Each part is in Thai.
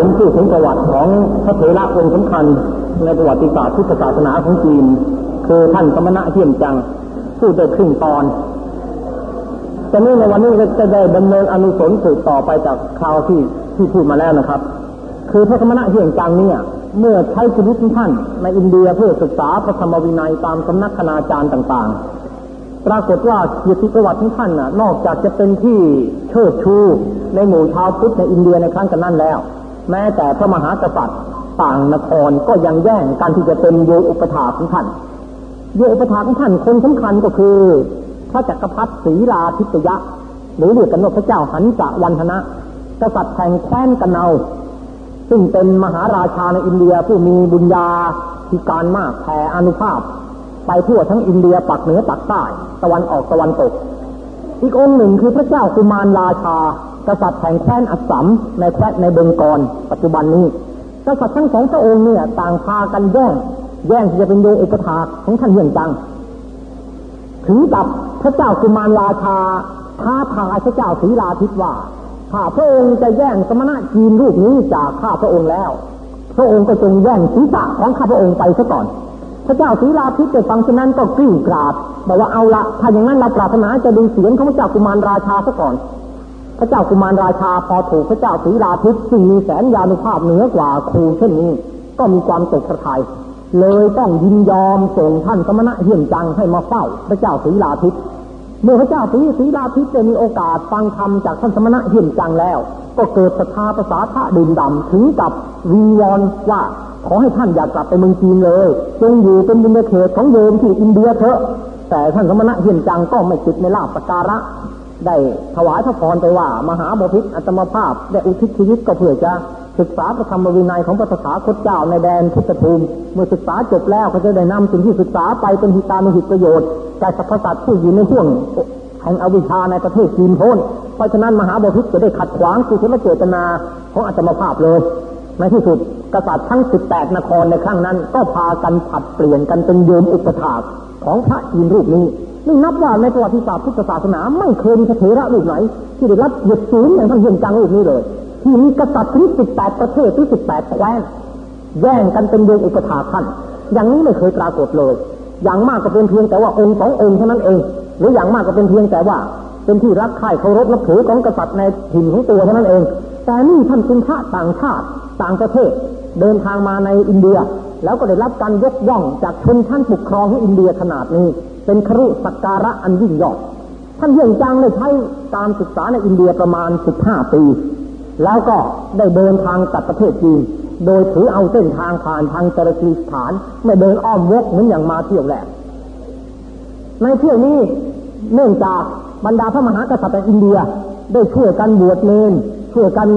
ผมพูดถึงประวัติของพระเถระองค์สำคัญ ในประวัติศาสตร์พุทธศาสนาของจีน คือท่านสมณะเทียนจังพูดได้ครึ่งตอนตอนนี้ในวันนี้จะได้ดำเนินอนุสรณ์สืบต่อไปจากคราวที่ที่พูดมาแล้วนะครับ คือพระสมณะเทียนจังเนี่ยเมื่อใช้ชีวิตท่านในอินเดียเพื่อศึกษาพระธรรมวินัยตามสำนักคณาจารย์ต่าง ๆ ปรากฏว่าเกียรติประวัติของท่านน่ะ นอกจากจะเป็นที่เชิดชูในหมู่ชาวพุทธในอินเดียในครั้งกันนั้นแล้ว แม้แต่พระมหากษัตริย์ต่างนครก็ยังแย่งการที่จะเป็นโยอุปถาของท่านโยอุปถาของท่านคนสำคัญก็คือ พระจักรพรรดิศรีลาทิตยะ หรือเรียกกันว่าพระเจ้าหันจวันธนะ กษัตริย์แห่งแคว้นกันเนาซึ่งเป็นมหาราชาในอินเดียผู้มีบุญญาธิการมากแผ่อนุภาพ ไปทั่วทั้งอินเดียปักเหนือปักใต้ ตะวันออกตะวันตก อีกองค์หนึ่งคือพระเจ้ากุมารราชา กษัตริย์แห่งแคว้นอัสสัมในแคว้นในเบงกอลปัจจุบันนี้ กษัตริย์ทั้งสองพระองค์เนี่ยต่างพากันแย่ง แย่งที่จะเป็นโยอุปถาของท่านเฮียนจัง ถึงกับพระเจ้ากุมารราชาท้าทายพระเจ้าศรีลาทิตว่าถ้าพระองค์จะแย่งสมณะจีนรูปนี้จากข้าพระองค์แล้ว พระองค์ก็จงแย่งศีรษะของข้าพระองค์ไปซะก่อน พระเจ้าศรีลาทิตได้ฟังเช่นนั้นก็กลิ้งกราบบอกว่าเอาละถ้าอย่างนั้นเราปรารถนาจะดูเสียงของพระเจ้ากุมารราชาซะก่อน พระเจ้ากุมารราชาพอถูกพระเจ้าศรีลาทิตซึ่งมีแสนยานุภาพเหนือกว่าครูเช่นนี้ ก็มีความตกกระทยเลยต้องยินยอมส่งท่านสมณะเฮียนจังให้มาเฝ้าพระเจ้าศรีลาทิตเมื่อพระเจ้าศรีศรีลาทิตได้มีโอกาสฟังธรรมจากท่านสมณะเฮียนจังแล้ว ก็เกิดศรัทธาภาษาทะดื่มดำถึงกับวีวอนว่าขอให้ท่านอย่ากกลับไปเมืองจีนเลย จงอยู่เป็นบุญเขตของโยมที่อินเดียเถอะ แต่ท่านสมณะเฮียนจังก็ไม่ติดในลาบสการะ ได้ถวายพระพรไปว่า มหาบพิตรอัตมภาพ ได้อุทิศชีวิตก็เพื่อจะศึกษาพระธรรมวินัยของพระสถาคตเจ้าในแดนพุทธภูมิ เมื่อศึกษาจบแล้วก็จะได้นำสิ่งที่ศึกษาไปเป็นหิตานุหิตประโยชน์แก่สรรพสัตว์ผู้อยู่ในห่วงแห่งอวิชชาในประเทศจีนพ้นเพราะฉะนั้นมหาบพิตรจะได้ขัดขวางกุศลเจตนาของอัตมภาพเลยในที่สุดกษัตริย์ทั้ง 18 นครในครั้งนั้น ก็พากันผัดเปลี่ยนกันเป็นโยมอุปถากของพระจีนรูปนี้ นี่นับว่าในประวัติศาสตร์พุทธศาสนา ไม่เคยมีเถระรูปไหน ที่ได้รับเหยียดสูงอย่างท่านเฮียนจังรูปนี้เลย ที่มีกษัตริย์ถึง18ปดประเทศถึง18แปดแคว้นแย่งกันเป็นโยมอุปถาท่านอย่างนี้ไม่เคยปรากฏเลย อย่างมากก็เป็นเพียงแต่ว่าองค์สององค์เท่านั้นเอง หรืออย่างมากก็เป็นเพียงแต่ว่า เป็นที่รักใคร่เคารพนับถือของกษัตริย์ในถิ่นของตัวเท่านั้นเอง แต่นี่ท่านเป็นพระต่างชาติต่างประเทศ เดินทางมาในอินเดีย แล้วก็ได้รับการยกย่องจากชนชั้นปกครองของอินเดียขนาดนี้ เป็นครุสักการะอันยิ่งยอด ท่านเยี่ยงจังได้ใช้การศึกษาในอินเดียประมาณ 15 ปี แล้วก็ได้เดินทางกลับประเทศจีน โดยถือเอาเส้นทางผ่านทางจรกีสถานไม่เดินอ้อมวกเหมือนอย่างมาเที่ยวแรก ในเที่ยวนี้เนื่องจากบรรดาพระมหากษัตริย์อินเดียได้ช่วยกันบวชเนน ช่วยกัน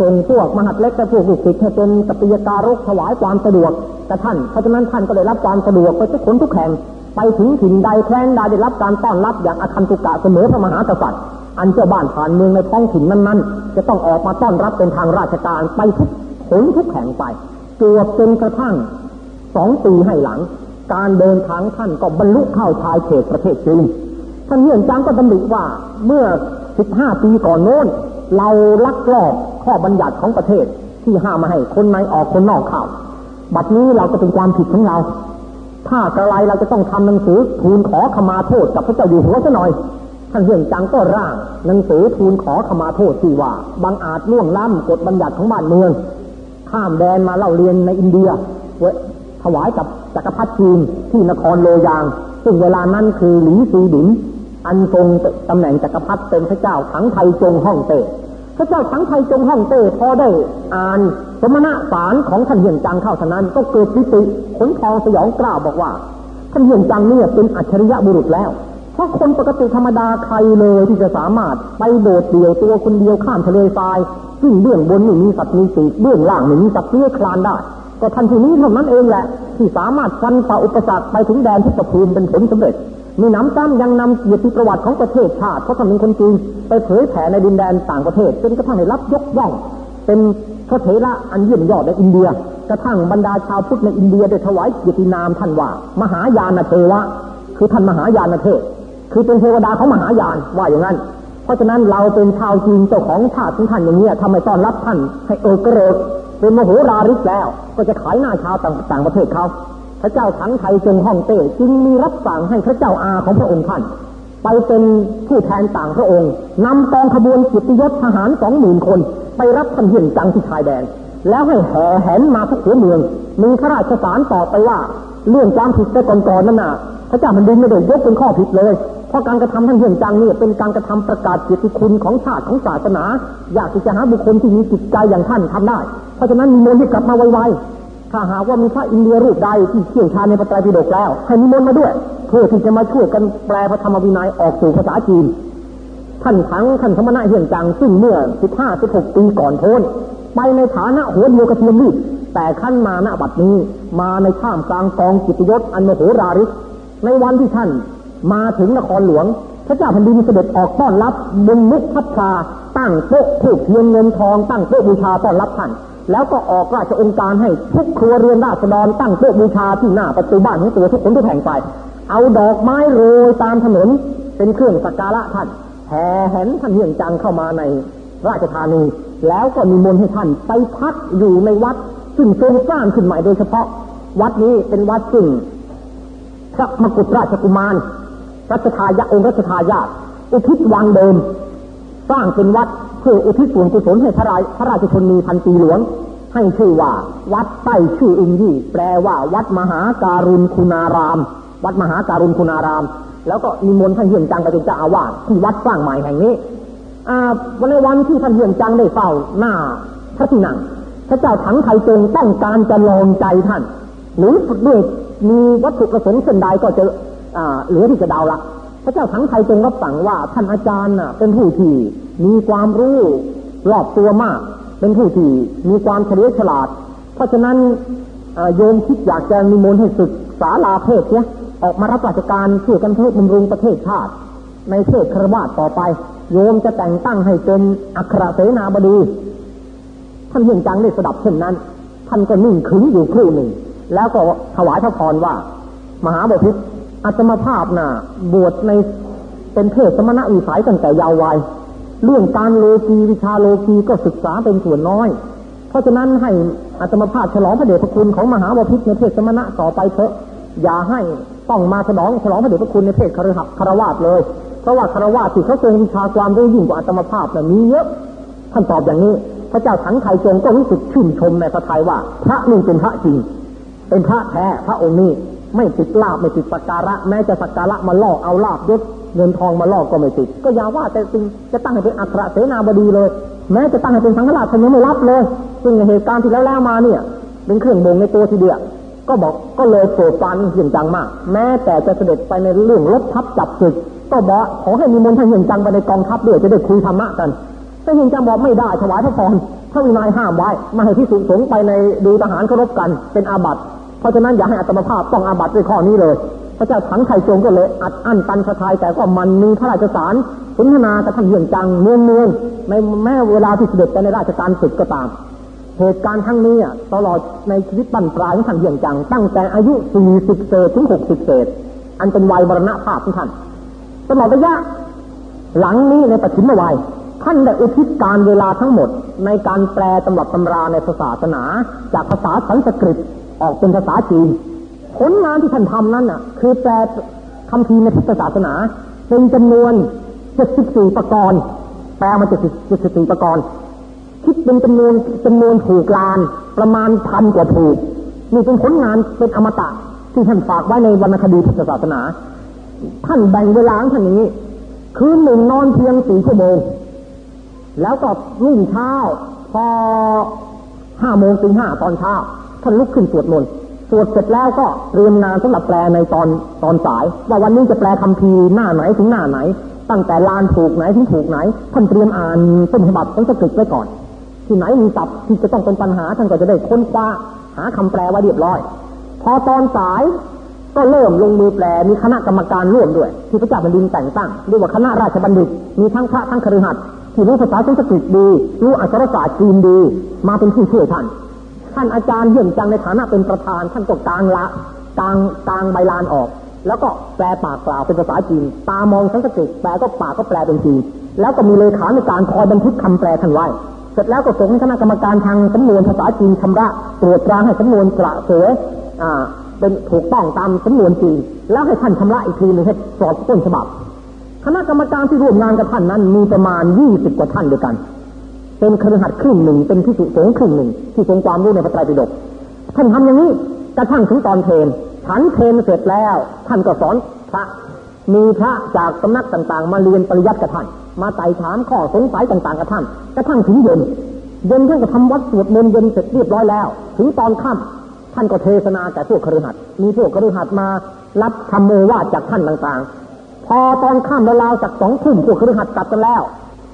ส่งพวกมหาดเล็กและพวกลูกศิษย์ให้เป็นกัปยการกถวายความสะดวกแต่ท่านเพราะฉะนั้นท่านก็ได้รับความสะดวกไปทุกคนทุกแห่งไปถึงถิ่นใดแคว้นใดได้รับการต้อนรับอย่างอาคันตุกะเสมอพระมหากษัตริย์อันเจ้าบ้านผ่านเมืองในท้องถิ่นนั้นๆ จะต้องออกมาต้อนรับเป็นทางราชการไปทุกขนทุกแห่งไปจวบจนกระทั่งสองปีให้หลัง การเดินทางท่านก็บรรลุเข้าชายเขตประเทศจีนท่านเฮียนจังก็ดำริว่าเมื่อ15ปีก่อนโน้น เราลักลอบข้อบัญญัติของประเทศที่ห้ามมาให้คนในออกคนนอกเข้าบัดนี้เราก็เป็นความผิดของเรา ถ้ากระไรเราจะต้องทำหนังสือทูลขอขมาโทษกับพระเจ้าอยู่หัวซะหน่อยท่านเฮียนจังก็ร่างหนังสือทูลขอขมาโทษที่ว่าบางอาจล่วงล้ำกฎบัญญัติของบ้านเมือง ข้ามแดนมาเล่าเรียนในอินเดียถวายกับจักรพรรดิจีนที่นครโลยาง ซึ่งเวลานั้นคือหลีซีดิน อันทรงตำแหน่งจักรพรรดิเป็นพระเจ้าถังไทยจงฮ่องเต้พระเจ้าถังไทยจงฮ่องเต้พอได้อ่านสมณะสารของท่านเหียนจังเข้าเท่านั้น ก็เกิดปิติขนทองสยองกล้าวบอกว่า ท่านเหียนจังเนี่ยเป็นอัจฉริยะบุรุษแล้ว เพราะคนปกติธรรมดาใครเลยที่จะสามารถไปโดดเดี่ยวตัวคนเดียวข้ามทะเลทรายซึ่งเบื้องบนนี่มีสัตว์มีปีกเบื้องล่างนี่มีสัตว์เลื้อยคลานได้ ก็ท่านที่นี้เท่านั้นเองแหละ ที่สามารถฟันฝ่าอุปสรรคไปถึงแดนทุกภูมิเป็นผลสำเร็จ มีน้ำซ้ำยังนำเกียรติประวัติของประเทศชาติเพราะท่านเป็นคนจีนไปเผยแผ่ในดินแดนต่างประเทศจนกระทั่งได้รับยกย่อง เป็นพระเถระอันเยี่ยมยอดในอินเดีย กระทั่งบรรดาชาวพุทธในอินเดียได้ถวายเกียรตินามท่านว่า มหายานเทวะ คือท่านมหายานเทพคือเป็นเทวดาของมหายานว่าอย่างนั้น เพราะฉะนั้นเราเป็นชาวจีนเจ้าของชาติของท่านอย่างนี้ทำไมต้อนรับท่านให้เออกระเริกเป็นมโหราริกแล้ว ก็จะขายหน้าชาวต่างประเทศเขา พระเจ้าทั้งไทยจงฮ่องเต้จึงมีรับสั่งให้พระเจ้าอาของพระองค์ท่าน ไปเป็นผู้แทนต่างพระองค์นำกองขบวนกิตยศทหารสองหมื่นคน ไปรับท่านเหียนจังที่ชายแดน แล้วให้แห่แหนมาทุกหัวเมือง มีพระราชสารต่อไปว่าเรื่องความผิดแต่ก่อนๆนั่นน่ะพระเจ้าแผ่นดินไม่ได้ยกเป็นข้อผิดเลย เพราะการกระทำท่านเหียนจังนี่เป็นการกระทำประกาศเกียรติคุณของชาติของศาสนา อยากที่จะหาบุคคลที่มีจิตใจอย่างท่านทำได้ เพราะฉะนั้นมีมนต์ที่กลับมาไวๆ ถ้าหากว่ามีพระอินเดียรูปใดที่เชี่ยวชาญในพระไตรปิฎกแล้ว ให้นิมนต์มาด้วย เพื่อที่จะมาช่วยกันแปลพระธรรมวินัยออกสู่ภาษาจีน ท่านทั้งท่านสมณะเฮียนจังซึ่งเมื่อ15 16ปีก่อนโพ้นไปในฐานะหัวเดียวกระเทียมรีบแต่ขั้นมาณบัดนี้มาในท่ามกลางกองกิตยศอันโมโหราริกในวันที่ท่านมาถึงนครหลวง พระเจ้าแผ่นดินเสด็จออกต้อนรับบนมุกพัชาตั้งโต๊ะถูกเทียนเงินทองตั้งโต๊ะบูชาต้อนรับท่าน แล้วก็ออกราชองค์การให้ทุกครัวเรือนราษฎรตั้งโต๊ะบูชาที่หน้าประตูบ้านของตัวทุกคนทุกแห่งไป เอาดอกไม้โรยตามถนนเป็นเครื่องสักการะท่านแห่แหนท่านเฮียงจังเข้ามาในราชธานีแล้วก็มีมนให้ท่านไปพักอยู่ในวัด ซึ่งทรงสร้างขึ้นใหม่โดยเฉพาะ วัดนี้เป็นวัดซึ่งพระมกุฎราชกุมารรัชทายาองค์รัชทายาทอุทิศวังเดิม สร้างเป็นวัด เพื่ออุทิศส่วนกุศลให้พระราพระราชชนนีพันปีหลวง ให้ชื่อว่า วัดใต้ชื่ออึงยี่แปลว่า วัดมหาการุณคุณาราม วัดมหาการุณคุณาราม แล้วก็นิมนต์ท่านเฮียนจังไปเป็นเจ้าอาวาสที่วัดสร้างใหม่แห่งนี้อ่าวันในวันที่ท่านเฮียนจังได้เฝ้าหน้าพระที่นั่งพระเจ้าถังไทยจงต้องการจะลองใจท่าน หรือด้วยมีวัตถุประสงค์เช่นใดก็จะอ่าเหลือที่จะเดาละพระเจ้าทั้งไทยทรงรับสั่งว่าท่านอาจารย์น่ะเป็นผู้ที่ มีความรู้รอบตัวมาก เป็นผู้ที่มีความเฉลียวฉลาด เพราะฉะนั้นโยมคิดอยากจะนิมนต์ให้ศึกษาลาเพศเนี่ยออกมารับราชการช่วยกันเพื่อบำรุงประเทศชาติ ในเพศครวาสต่อไป โยมจะแต่งตั้งให้เป็นอัครเสนาบดี ท่านเฮียงจังได้สดับเช่นนั้น ท่านก็นิ่งขึงอยู่ครู่หนึ่ง แล้วก็ถวายพระพรว่า มหาบพิตรอัตมภาพน่ะบวชในเป็นเพศสมณะวิสัยตั้งแต่ยาววัย เรื่องการโลกีวิชาโลกีก็ศึกษาเป็นส่วนน้อย เพราะฉะนั้นให้อัตมภาพฉลองพระเดชพระคุณของมหาบพิตรในเพศสมณะต่อไปเถอะอย่าให้ต้องมาฉลองฉลองพระเดชพระคุณในเพศคารหัคารวาสเลย เพราะว่าคารวาสที่เขาทรงวิชาความรู้ยิ่งกว่าอัตมภาพน่ะมีเยอะท่านตอบอย่างนี้ พระเจ้าถังไทยจงก็รู้สึกชื่นชมในพระทัยว่า พระนี่เป็นพระจริง เป็นพระแท้พระองค์นี้ไม่ติดลาบไม่ติดสักการะ แม้จะสักการะมาล่อเอาลาบยศ เงินทองมาล่อก็ไม่ติด ก็อย่าว่าแต่จริงจะตั้งให้เป็นอัครเสนาบดีเลย แม้จะตั้งให้เป็นสังฆราชท่านยังไม่รับเลยซึ่งเหตุการณ์ที่แล้วแล้วมาเนี่ย เป็นเครื่องบ่งในตัวทีเดียวก็บอกก็เลยโกรธฟันเหี่ยงจังมาก แม้แต่จะเสด็จไปในเรื่องลบทัพจับศึก ก็บอกขอให้มีมนต์ท่านเหี่ยงจังไปในกองทัพด้วยจะได้คุยธรรมะกันแต่เหี่ยงจังบอกไม่ได้ถวายพระพรพระวินัยห้ามไว้ไม่ให้ที่สูงสงไปในดูทหารเคารพกันเป็นอาบัติเพราะฉะนั้นอย่าให้อัตมภาพต้องอาบัติด้วยข้อนี้เลย พระเจ้าถังไทยจงก็เลยอัดอั้นตันสะทายแต่ก็มันมีพระราชสารสนทนากับท่านเหี่ยงจังเมืองเมืองในแม้เวลาที่เสด็จไปในราชการศึกก็ตาม เหตุการณ์ทั้งนี้ตลอดในชีวิตบั้นปลายของท่านเหี่ยงจัง ตั้งแต่อายุ 40 เศษถึง 60 เศษ อันเป็นวัยบรณภาพของท่านตลอดระยะหลังนี้ในปัจฉิมวัยท่านได้อุทิศการเวลาทั้งหมด ในการแปลตำรับตำราในศาสนา จากภาษาสันสกฤตออกเป็นภาษาจีน ผลงานที่ท่านทำนั้นน่ะ คือแปลคำพีร์ในพุทธศาสนา เป็นจำนวน74ประกรณ์แปลมา74ประกรณ์คิดเป็นจำนวนจำนวนถูกลาน ประมาณพันกว่าถูกนี่เป็นผลงานเป็นอมตะที่ท่านฝากไว้ในวรรณคดีพุทธศาสนา ท่านแบ่งเวลาท่านอย่างนี้ คืนหนึ่งนอนเพียงสี่ชั่วโมง แล้วก็รุ่งเช้า พอห้าโมงตีห้าตอนเช้า ท่านลุกขึ้นสวดมนต์ สวดเสร็จแล้วก็เตรียมงานสำหรับแปลในตอนตอนสาย ว่าวันนี้จะแปลคำพีร์หน้าไหนถึงหน้าไหน ตั้งแต่ลานถูกไหนถึงถูกไหนท่านเตรียมอ่านต้นฉบับต้นสกฤตไว้ก่อน ที่ไหนมีศัพท์ที่จะต้องเป็นปัญหาท่านก็จะได้ค้นคว้าหาคำแปลไว้เรียบร้อย พอตอนสายก็เริ่มลงมือแปลมีคณะกรรมการร่วมด้วย ที่พระเจ้าแผ่นดินแต่งตั้งเรียกว่าคณะราชบัณฑิต มีทั้งพระทั้งคฤหัสถ์ที่รู้ภาษาสันสกฤตดีรู้อักษรศาสตร์จีนดี มาเป็นผู้ช่วยท่าน ท่านอาจารย์เยี่ยมจังในฐานะเป็นประธาน ท่านก็กลางละกลางกลางใบลานออก แล้วก็แปลปากกล่าวเป็นภาษาจีน ตามองสันสกฤตแปลก็ปากก็แปลเป็นจีน แล้วก็มีเลขาในการคอยบันทึกคำแปลท่านไว้ เสร็จแล้วก็ส่งให้คณะกรรมการทางสำนวนภาษาจีนชำระตรวจตราให้สำนวนกระเสวยอ่าเป็นถูกต้องตามสำนวนจีน แล้วให้ท่านชำระอีกทีหนึงให้สอบต้นฉบับ คณะกรรมการที่ร่วมงานกับท่านนั้นมีประมาณยี่สิบกว่าท่านด้วยกัน เป็นครหัสครึ่งหนึ่งเป็นพิสุสงครึ่งหนึ่ง ที่ทรงความรู้ในพระไตรปิฎกท่านทำอย่างนี้กระทั่งถึงตอนเพลฉันเพลเสร็จแล้ว ท่านก็สอนพระมีพระจากสำนักต่างๆ มาเรียนปริยัติกับท่าน มาไต่ถามข้อสงสัยต่างๆกับท่านกระทั่งถึงเย็นเย็นท่านก็ทำวัดสวดมนต์เย็นเสร็จเรียบร้อยแล้ว ถึงตอนค่ำท่านก็เทศนาแก่พวกคฤหัสถ์มีพวกคฤหัสถ์มารับคำโมวาจากท่านต่างๆ พอตอนค่ำเวลาจากสองทุ่มพวกคฤหัสถ์กลับกันแล้ว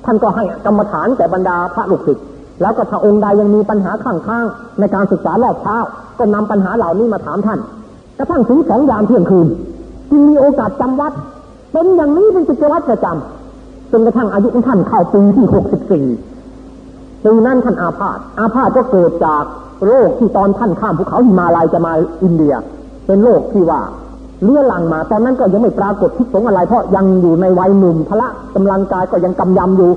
ท่านก็ให้กรรมฐานแก่บรรดาพระลูกศิษย์แล้วก็ถ้าองค์ใดยังมีปัญหาข้างข้างๆในการศึกษารอบเช้าก็นำปัญหาเหล่านี้มาถามท่านกระทั่งถึงสองยามเที่ยงคืนจึงมีโอกาสจำวัด เป็นอย่างนี้เป็นกิจวัตรประจำจนกระทั่งอายุของท่านเข้าปีที่หกสิบสี่ปีนั้นท่านอาพาธอาพาธก็เกิดจากโรคที่ตอนท่านข้ามภูเขาหิมาลัยจะมาอินเดีย เป็นโรคที่ว่า เลื่อลังมา ตอนนั้นก็ยังไม่ปรากฏทิศสงอะไร เพราะยังอยู่ในวัยหนุ่มพละกำลังกายก็ยังกำยำอยู่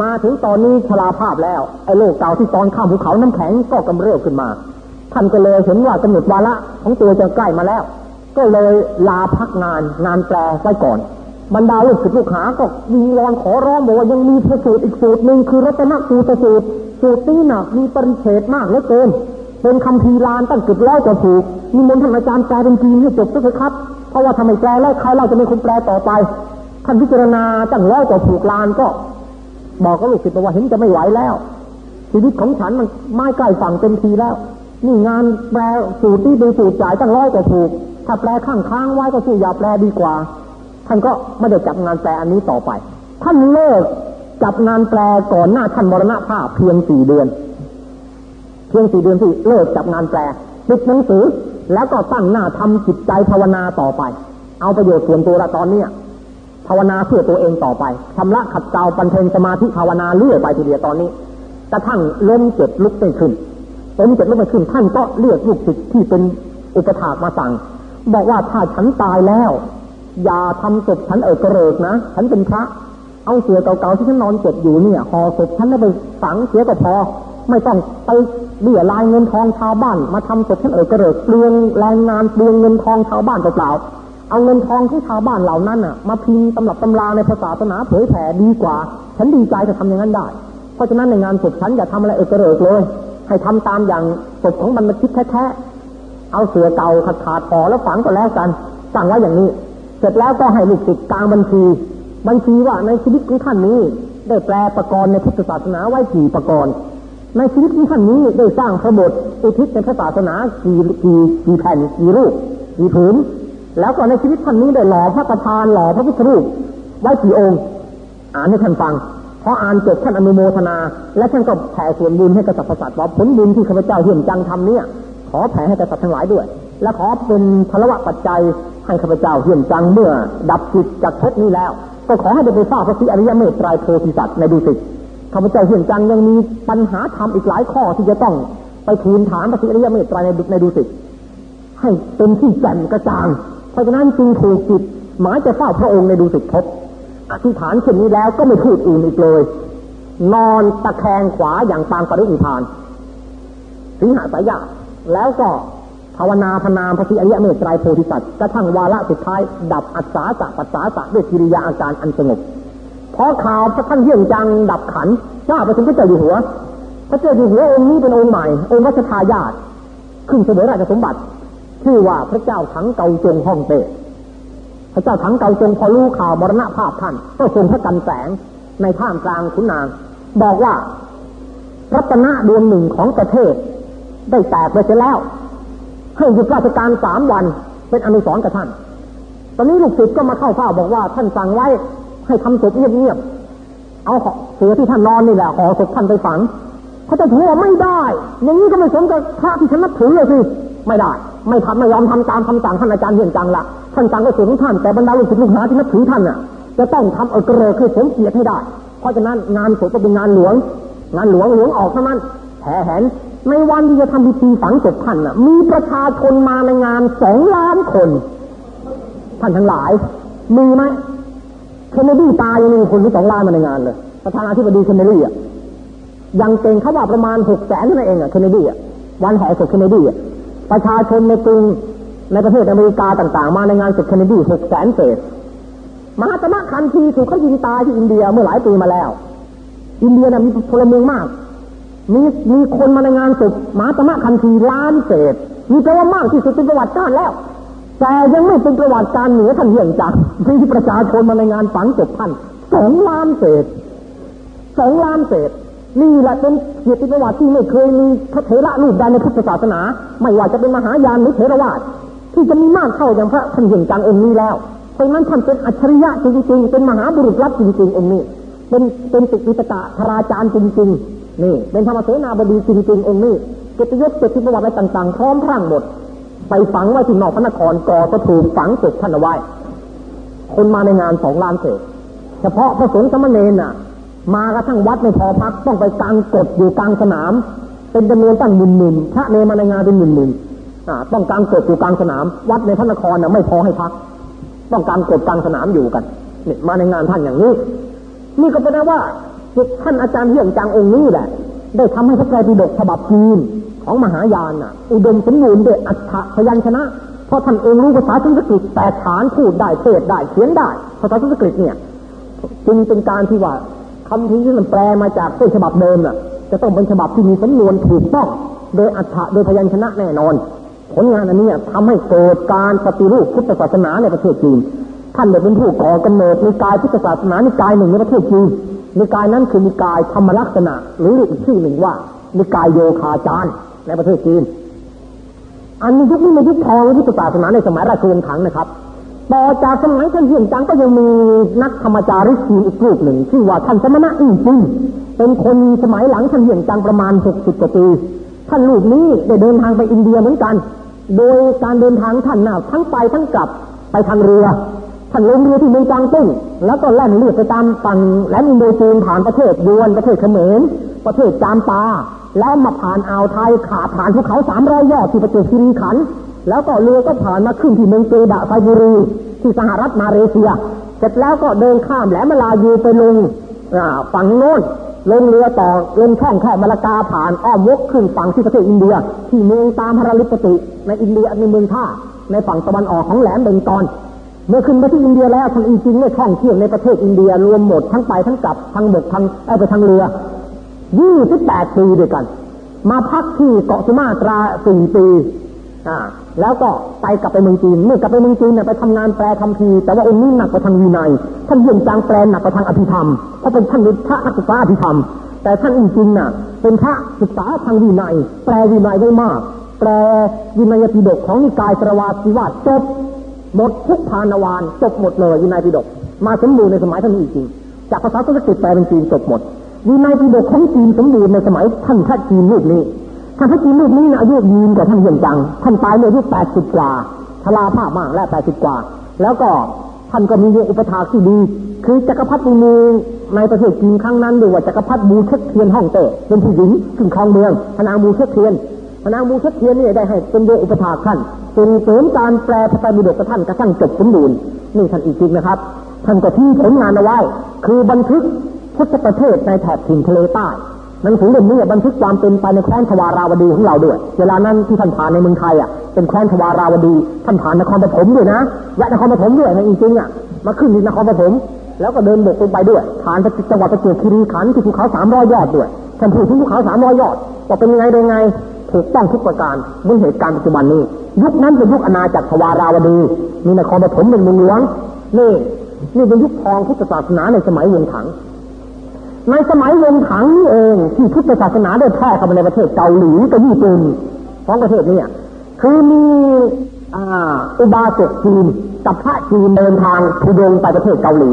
มาถึงตอนนี้ชราภาพแล้วไอ้โรคเก่าที่ตอนข้ามภูเขาน้ำแข็งก็กำเริบขึ้นมาท่านก็เลยเห็นว่ากำหนดวาระของตัวจะใกล้มาแล้ว ก็เลยลาพักงานงานแปลไว้ก่อน บรรดาลูกศิษย์ลูกหาก็วิงวอนขอร้องบอกว่ายังมีพระสูตรอีกสูตรหนึ่งคือรัตนสูตรสูตรสูตรนี้น่ะมีปริเฉดมากเหลือเกิน เป็นคำพีลานตั้งเกือบร้อยกว่าผูกมีมนต์ท่านอาจารย์แปลเป็นจีนให้จบด้วยครับ เพราะว่าทำไมแปลแล้วใครเราจะเป็นคนแปลต่อไป ท่านพิจารณาตั้งร้อยกว่าผูกลานก็ บอกกับลูกศิษย์ว่าเห็นจะไม่ไหวแล้ว ชีวิตของฉันมันไม่ใกล้ฝั่งเต็มทีแล้ว นี่งานแปลสูตรที่ดูสูตรจ่ายตั้งร้อยกว่าถูก ถ้าแปลข้างค้างไว้ก็สู้อย่าแปลดีกว่า ท่านก็ไม่ได้จับงานแปลอันนี้ต่อไป ท่านเลิกจับงานแปลก่อนหน้าท่านมรณภาพเพียงสี่เดือน พียงสี่เดือนที่เลิกจับงานแปลปิดหนังสือ แล้วก็ตั้งหน้าทำจิตใจภาวนาต่อไป เอาประโยชน์ส่วนตัวละตอนเนี้ยภาวนาเพื่อตัวเองต่อไปชำระขัดเกลาปันเทงสมาธิภาวนาเรื่อยไปทีเดียวตอนนี้กระทั่งล้มเจ็บลุกไม่ขึ้นล้มเจ็บลุกไม่ขึ้น ท่านก็เรียกลูกศิษย์ที่เป็นอุปถากมาสั่ง บอกว่าถ้าฉันตายแล้ว อย่าทำศพฉันเอกรเริกนะฉันเป็นพระ เอาเสือเก่าๆที่ฉันนอนเจ็บอยู่เนี่ยห่อศพฉันแล้วไปฝังเสียก็พอ ไม่ต้องไป เบี้ยลายเงินทองชาวบ้าน มาทำศพฉันเออกระเริกเปลืองแรงงานเปลืองเงินทองชาวบ้านเปล่าๆเอาเงินทองของชาวบ้านเหล่านั้นน่ะ มาพิมพ์ตำรับตำราในภาษาศาสนาเผยแผ่ดีกว่า ฉันดีใจจะทำอย่างนั้นได้ เพราะฉะนั้นในงานศพฉันอย่าทำอะไรเอกระเริกเลย ให้ทำตามอย่างศพของบรรพชิตแท้ๆเอาเสือเก่าขาดขาดห่อแล้วฝังก็แล้วกันสั่งไว้อย่างนี้ เสร็จแล้วก็ให้ลูกศิษย์กลางบัญชี บัญชีว่าในชีวิตของท่านนี้ได้แปลประกรณ์ในพุทธศาสนาไว้กี่ประกรณ์ ในชีวิตของท่านนี้ได้สร้างพระบทอุทิศในพระศาสนากี่กี่กี่แผ่นกี่รูปกี่ผืนแล้วก็ในชีวิตท่านนี้ได้หล่อพระประธานหล่อพระพุทธรูปไว้กี่องค์ อ่านให้ท่านฟังพออ่านจบท่านอนุโมทนา และท่านก็แผ่ส่วนบุญให้กับสรรพสัตว์ว่าผลบุญที่ข้าพเจ้าเหี่ยมจังทำเนี่ยขอแผ่ให้กับสัตว์ทั้งหลายด้วย และขอเป็นพลวะปัจจัยให้ข้าพเจ้าเหี่ยมจังเมื่อ ดับจิตจากภพนี้แล้ว ก็ขอให้ได้ไปเฝ้าพระศรีอริยเมตไตรโพธิสัตว์ในดุสิต ข้าพเจ้าเหี่ยมจังยังมีปัญหาธรรมอีกหลายข้อที่จะต้องไปทูลถามพระศรีอริยเมตไตรในในดุสิตให้เป็นที่แจ่มกระจ่าง เพราะฉะนั้นจึงถูกจิตหมายจะเฝ้าพระองค์ในดุสิตภพอธิษฐานเช่นนี้แล้วก็ไม่พูดอื่นอีกเลย นอนตะแคงขวาอย่างปางปรินิพานสิงหาสายาแล้วก็ภาวนาพนามพระศรีอริยเมตไตรโพธิสัตว์กระทั่งวาระสุดท้าย ดับอัศาสะปัสสาสะด้วยกิริยาอาการอันสงบ พอข่าวพระท่านเยี่ยงจังดับขันทราบไปถึงพระเจ้าอยู่หัว พระเจ้าอยู่หัวองค์นี้เป็นองค์ใหม่ องค์วัชทายาตขึ้นเสวยราชสมบัติ ชื่อว่าพระเจ้าถังเกาจงฮ่องเต้พระเจ้าถังเกาจงพอรู้ข่าวมรณภาพท่าน ก็ทรงพระกันแสงในท่ามกลางขุนนาง บอกว่ารัตนะดวงหนึ่งของประเทศ ได้แตกไปเสียแล้วให้หยุดราชการสามวันเป็นอนุสรณ์กับท่าน ตอนนี้ลูกศิษย์ก็มาเข้าเฝ้าบอกว่าท่านสั่งไว้ ให้ทำศพเงียบๆเอาเสือที่ท่านนอนนี่แหละห่อศพท่านไปฝังเขาจะถือว่าไม่ได้ อย่างนี้ก็ไม่สมกับพระที่ฉันนับถือเลยสิไม่ได้ ไม่ทำไม่ยอมทำตามคำสั่งท่านอาจารย์เหียนจังละท่านสั่งก็สูงท่านแต่บรรดาลูกศิษย์ลูกหาที่นับถือท่านน่ะ จะต้องทำเอกระเรคือสมเกียรติให้ได้ เพราะฉะนั้นงานศพก็เป็นงานหลวง งานหลวงหลวงออกเท่านั้นแห่แหนในวันที่จะทำพิธีฝังศพท่านน่ะ มีประชาชนมาในงานสองล้านคน ท่านทั้งหลายมีไหม เคนเนดี้ตายยังมีคนที่สองล้านมาในงานเลยประธานาธิบดีเคนเนดีอะยังเก่งเขาว่าประมาณหกแสนนั่นเองอะเคนเนดีอะวันแห่ศพเคนเนดีอะประชาชนในกรุงในประเทศอเมริกาต่าง ๆ มาในงานศพเคนเนดีหกแสนเศษมหาตมะคันทีถูกเขายิงตายที่อินเดียเมื่อหลายปีมาแล้ว อินเดียน่ะมีพลเมืองมาก มีมีคนมาในงานศพมหาตมะคันทีล้านเศษมีแปลว่ามากที่สุดเป็นประวัติการแล้ว แต่ยังไม่เป็นประวัติการเหนือท่านเยี่ยงจักมีประชาชนมาในงานฝังศพท่านสองล้านเศษสองล้านเศษนี่แหละเป็นเกียรติประวัติที่ไม่เคยมีพระเถระรูปใดในพุทธศาสนา ไม่ว่าจะเป็นมหายานหรือเถรวาทที่จะมีมากเท่าอย่างพระท่านเยี่ยงจังองค์นี้แล้วเพราะนั้นท่านเป็นอัจฉริยะจริงๆ เป็นมหาบุรุษลับจริงๆองค์นี้ เป็นเป็นติกิตตะธราจารย์จริงๆนี่ เป็นธรรมเสนาบดีจริงๆองค์นี้เกียรติยศเกียรติประวัติอะไรต่างๆพร้อมพรั่งหมด ไปฝังไว้ที่นอกพระนครก่อก็ถูกฝังศพท่านเอาไว้ คนมาในงานสองล้านเศษ เฉพาะพระสงฆ์สมณเณรน่ะ มากระทั่งวัดในพอพักต้องไปกางกดอยู่กลางสนาม เป็นจำนวนตั้งหมื่นหมื่นพระเนมาในงานเป็นหมื่นหมื่นต้องกางกดอยู่กลางสนาม วัดในพระนครน่ะไม่พอให้พัก ต้องการกดกลางสนามอยู่กันเนี่ยมาในงานท่านอย่างนี้ นี่ก็แปลว่าท่านอาจารย์เฮียงจังองค์นี้แหละ ได้ทำให้พระไตรปิฎกฉบับจีน ของมหายานน่ะ อุดมสมบูรณ์ด้วยอัฏฐพยัญชนะ เพราะท่านเองรู้ภาษาสันสกฤตแต่ฐานพูดได้เทศได้เขียนได้ ภาษาสันสกฤตเนี่ยจึงเป็นการที่ว่าคำที่ที่มันแปลมาจากต้นฉบับเดิมน่ะ จะต้องเป็นฉบับที่มีสำนวนถูกต้อง โดยอัฏฐะโดยพยัญชนะแน่นอน ผลงานอันนี้ทำให้เกิดการปฏิรูปพุทธศาสนาในประเทศจีนท่านได้เป็นผู้ก่อกำเนิดในกายพุทธศาสนาในกายหนึ่งในประเทศจีนในกายนั้นคือมีกายธรรมลักษณะ หรืออีกชื่อหนึ่งว่ามีกายโยคาจาร ในประเทศจีน อันนี้ยุคนี้ในยุคทองพุทธศาสนาในสมัยราชวงศ์ถังนะครับต่อจากสมัยท่านเฮียนจังก็ยังมีนักธรรมจาริกจีนอีกรูปหนึ่งชื่อว่าท่านสมณะอิงจิงเป็นคนสมัยหลังท่านเฮียนจังประมาณหกสิบกว่าปี ท่านรูปนี้ได้เดินทางไปอินเดียเหมือนกัน โดยการเดินทางท่านน่ะทั้งไปทั้งกลับไปทางเรือ ท่านลงเรือที่เมืองจางตุ้งแล้วก็แล่นเรือไปตามฝั่งแลมอินโดจีนผ่านประเทศยวนประเทศเขมรประเทศจามปา แล้วมาผ่านอ่าวไทยขาผ่านภูเขาสามร้อยยอดที่ประเทศคิรีขันแล้วก็เรือก็ผ่านมาขึ้นที่เมืองเจดะไซบุรีที่สหรัฐมาเลเซีย เสร็จแล้วก็เดินข้ามแหลมมาลายูไปลงฝั่งโน้นลงเรือต่อลงช่องแค่มาลากาผ่านอ้อมวกขึ้นฝั่งที่ประเทศอินเดีย ที่เมืองตามฮาราลิปติ ในอินเดียในเมืองท่าในฝั่งตะวันออกของแหลมเบงกอลเมื่อขึ้นไปที่อินเดียแล้วท่านจริงๆเนี่ยท่องเที่ยวในประเทศอินเดียรวมหมดทั้งไปทั้งกลับทั้งบกทั้งไปทางเรือ ยี่สิบแปดปีด้วยกัน มาพักที่เกาะสุมาตราสี่ปีอ่าแล้วก็ไปกลับไปเมืองจีน เมื่อกลับไปเมืองจีนเนี่ยไปทำงานแปลคำพีแต่ว่าองค์นี้หนักไปทางวินัย ท่านเยี่ยมจางแปลหนักไปทางอภิธรรมเพราะเป็นท่านเป็นพระนักศึกษาอภิธรรม แต่ท่านจริงๆน่ะ เป็นพระศึกษาทางวินัย แปลวินัยได้มาก แปลวินัยปิฎกของนิกายสรวาสิวาจบหมดทุกพานวานจบหมดเลยวินัยปิฎกมาสมบูรณ์ในสมัยท่านจริงจากภาษาสันสกฤตแปลเป็นจีนจบหมด วินัยปิฎกของจีนสมบูรณ์ในสมัยท่านพระจีนรูปนี้ท่านพระจีนรูปนี้นะอายุยืนกว่าท่านเยี่ยงจัง ท่านตายเมื่ออายุแปดสิบกว่าชราภาพมากและแปดสิบกว่า แล้วก็ท่านก็มีอุปถาที่ดี คือจักรพรรดิมีในประเทศจีนครั้งนั้นด้วยว่าจักรพรรดิบูเชกเทียนห้องเต้เป็นผู้หญิงขึ้นครองเมืองพนางบูเชกเทียนพนางบูเชกเทียนนี่ได้ให้เป็นโยอุปถาท่านส่งเสริมการแปลพระไตรปิฎกกับท่านกระทั่งจบสมบูรณ์นี่ท่านอีกจริงนะครับ ท่านก็ทิ้งผลงานเอาไว้คือบันทึก พุทธประเทศในแถบถิ่นทะเลใต้หนังสือเล่มนี้บันทึกความเป็นไปในแคว้นทวาราวดีของเราด้วย เวลานั้นที่ท่านผ่านในเมืองไทยอะเป็นแคว้นทวาราวดีท่านผ่านนครปฐมด้วยนะแวะนครปฐมด้วยนะจริงๆอะมาขึ้นที่นครปฐมแล้วก็เดินบกลงไปด้วยผ่านจังหวัดประจวบคีรีขันธ์ที่ภูเขาสามร้อยยอดด้วยท่านพูดถึงภูเขาสามร้อยยอดว่าเป็นยังไงได้ไงถูกต้องทุกประการเมื่อเหตุการณ์ปัจจุบันนี้ ยุคนั้นเป็นยุคอาณาจักรทวาราวดี มีนครปฐมเป็นเมืองหลวงนี่นี่เป็นยุคทองพุทธศาสนาในสมัยวงถัง ในสมัยวงถังนี่เองที่พุทธศาสนาได้แพร่เข้ามาในประเทศเกาหลีกับญี่ปุ่นของประเทศนี้คือมีอุบาสกจีนกับพระจีนเดินทางทุดงไปประเทศเกาหลี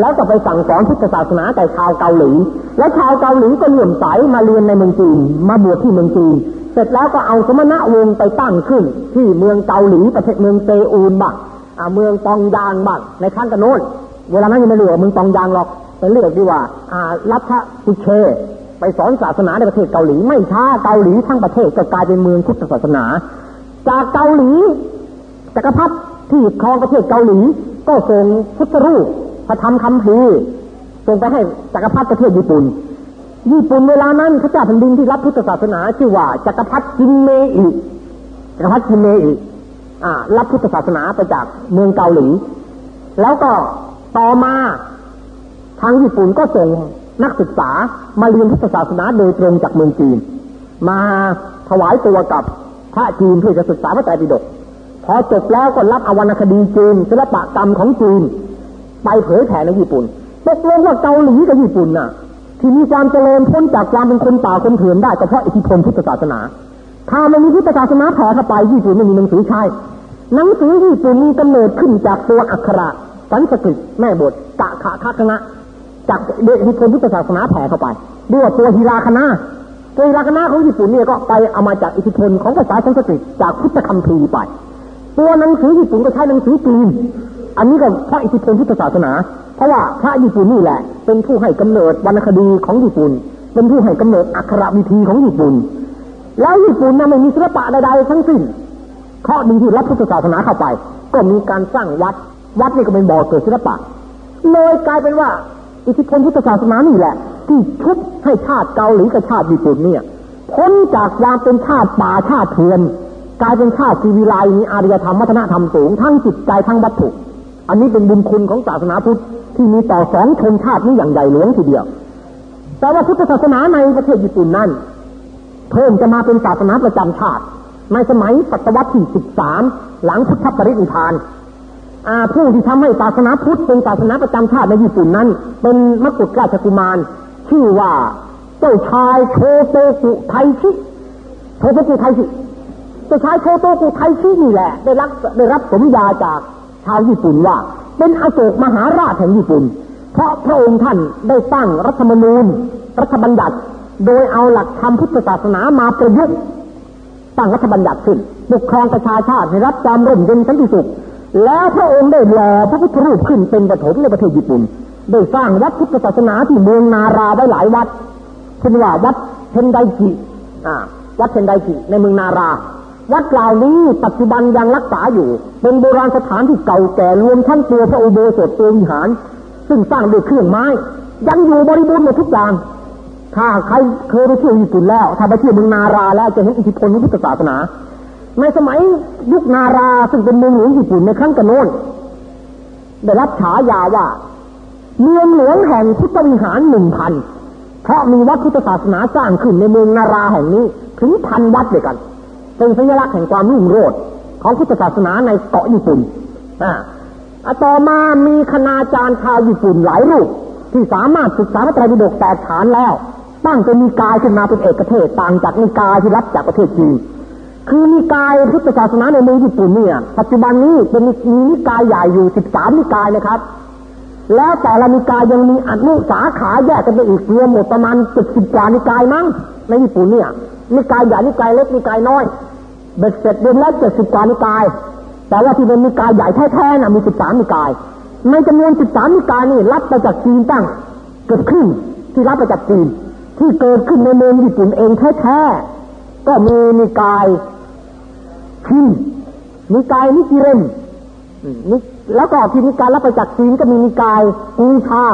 แล้วก็ไปสั่งสอนพุทธศาสนาแก่ชาวเกาหลี และชาวเกาหลีก็เลื่อมใสมาเรียนในเมืองจีนมาบวชที่เมืองจีน เสร็จแล้วก็เอาสมณะวงไปตั้งขึ้น ที่เมืองเกาหลีประเทศเมืองเซอูลบ้างเมืองปองยางบ้างในขั้นกันโน้นเวลานั้นยังไม่เรียกเมืองปองยางหรอก เป็นเรียกดีว่ารัฐสุเช ไปสอนศาสนาในประเทศเกาหลี ไม่ช้าเกาหลีทั้งประเทศก็กลายเป็นเมืองพุทธศาสนา จากเกาหลีจักรพรรดิที่ครองประเทศเกาหลี ก็ส่งพุทธรูปพระธรรมคำพีส่งไปให้จักรพรรดิประเทศญี่ปุ่นญี่ปุ่นเวลานั้นพระเจ้าแผ่นดินที่รับพุทธศาสนาชื่อว่าจักรพรรดิจินเมอิจักรพรรดิจินเมอิรับพุทธศาสนาไปจากเมืองเกาหลี แล้วก็ต่อมา ทางญี่ปุ่นก็ส่งนักศึกษามาเรียนพุทธศาสนาโดยตรงจากเมืองจีน มาถวายตัวกับพระจีนเพื่อจะศึกษาพระไตรปิฎกพอจบแล้วก็รับอวรรณคดีจีนศิลปกรรมของจีน ไปเผยแผ่ในญี่ปุ่นตกลงว่าเกาหลีกับญี่ปุ่นน่ะ ที่มีความเจริญพ้นจากความเป็นคนป่าคนเถื่อนได้ก็เพราะอิทธิพลพุทธศาสนา ถ้าไม่มีพุทธศาสนาแผ่เข้าไปญี่ปุ่นไม่มีหนังสือใช้หนังสือญี่ปุ่นมีกำเนิดขึ้นจากตัวอักขระสันสกฤตแม่บทกะขะคคณะ จากเดชอิทธิพลพุทธศาสนาแผ่เข้าไปด้วยตัวฮิราคณะตัวฮิราคณะของญี่ปุ่นเนี่ยก็ไปเอามาจากอิทธิพลของภาษาสันสกฤตจากพุทธคัมภีร์ไป ตัวหนังสือญี่ปุ่นก็ใช้หนังสือจีนอันนี้ก็พระอิทธิพลพุทธศาสนา เพราะว่าพระญี่ปุ่นนี่แหละ เป็นผู้ให้กำเนิดวรรณคดีของญี่ปุ่น เป็นผู้ให้กำเนิดอักขระวิธีของญี่ปุ่น แล้วญี่ปุ่นนั้นไม่มีศิลปะใดๆทั้งสิ้นข้อดีที่รับพุทธศาสนาเข้าไป ก็มีการสร้างวัด วัดนี่ก็เป็นบ่อเกิดศิลปะ เลยกลายเป็นว่า อิทธิพลพุทธศาสนานี่แหละ ที่ชุบให้ชาติเกาหลีกับชาติญี่ปุ่นเนี่ยพ้นจากความเป็นชาติป่าชาติเถื่อน กลายเป็นชาติชีวิไลมีอารยธรรมวัฒนธรรมสูง ทั้งจิตใจทั้งวัตถุ อันนี้เป็นบุญคุณของศาสนาพุทธที่มีต่อสองชนชาตินี้อย่างใหญ่หลวงทีเดียว แต่ว่าพุทธศาสนาในประเทศญี่ปุ่นนั้นเพิ่มจะมาเป็นศาสนาประจำชาติ ในสมัยศตวรรษที่สิบสามหลังพุทธปรินิพาน ผู้ที่ทำให้ศาสนาพุทธเป็นศาสนาประจำชาติในญี่ปุ่นนั้น เป็นมกุฎราชกุมาร ชื่อว่าเจ้าชายโชโตกุไทชิโชโตกุไทชิเจ้าชายโชโตกุไทชินี่แหละ ได้รับได้รับสมญาจากชาวญี่ปุ่นว่า เป็นอโศกมหาราชแห่งญี่ปุ่น เพราะพระองค์ท่านได้ตั้งรัฐธรรมนูญ รัฐบัญญัติ โดยเอาหลักธรรมพุทธศาสนามาประยุกต์ตั้งรัฐบัญญัติขึ้นปกครองประชาชาติให้รับความร่มเย็นสันติสุข แล้วพระองค์ได้หล่อพระพุทธรูปขึ้นเป็นปฐมในประเทศญี่ปุ่น ได้สร้างวัดพุทธศาสนาที่เมืองนาราไว้หลายวัดเช่นว่าวัดเทนไดจิวัดเทนไดจิในเมืองนารา วัดเหล่านี้ปัจจุบันยังรักษาอยู่ เป็นโบราณสถานที่เก่าแก่รวมทั้งตัวพระอุโบสถตัววิหาร ซึ่งสร้างด้วยเครื่องไม้ ยังอยู่บริบูรณ์หมดทุกอย่าง ถ้าใครเคยไปเที่ยวญี่ปุ่นแล้ว ถ้าไปเที่ยวเมืองนาราแล้วจะเห็นอิทธิพลของพุทธศาสนา ในสมัยยุคนาราซึ่งเป็นเมืองหลวงญี่ปุ่นในครั้งกันโน้นได้รับฉายาว่า เมืองหลวงแห่งพุทธวิหารหนึ่งพันเพราะมีวัดพุทธศาสนาสร้างขึ้นในเมืองนาราแห่งนี้ถึงพันวัดด้วยกัน เป็นสัญลักษณ์แห่งความรุ่งโรจน์ของพุทธศาสนาในเกาะญี่ปุ่นอ่าต่อมามีคณาจารย์ชาวญี่ปุ่นหลายรูป ที่สามารถศึกษาพระไตรปิฎกแตกฐานแล้ว ตั้งเป็นนิกายขึ้นมาเป็นเอกเทศต่างจากนิกายที่รับจากประเทศจีน คือนิกายพุทธศาสนาในเมืองญี่ปุ่นเนี่ยปัจจุบันนี้เป็นมีนิกายใหญ่อยู่สิบสามนิกายนะครับ แล้วแต่ละนิกายยังมีอนุสาขาแยกกันไปอีกรวมหมดประมาณเจ็ดสิบกว่านิกายมั้งในญี่ปุ่นเนี่ยนิกายใหญ่นิกายเล็กนิกายน้อยเบ็ดเสร็จรวมแล้เจ็ดสิบกว่านิกาย แต่ว่าที่เป็นนิกายใหญ่แท้ๆน่ะมีสิบสามนิกาย ในจำนวนสิบสามนิกายนี่รับมาจากจีนตั้งเกือบครึ่งที่รับมาจากจีน ที่เกิดขึ้นในเมืองญี่ปุ่นเองแท้ๆก็มีนิกาย นนิกายนิกิเรนนิแล้วก็ที่นิกายรับมาจากจีนก็มีนิกายกูชา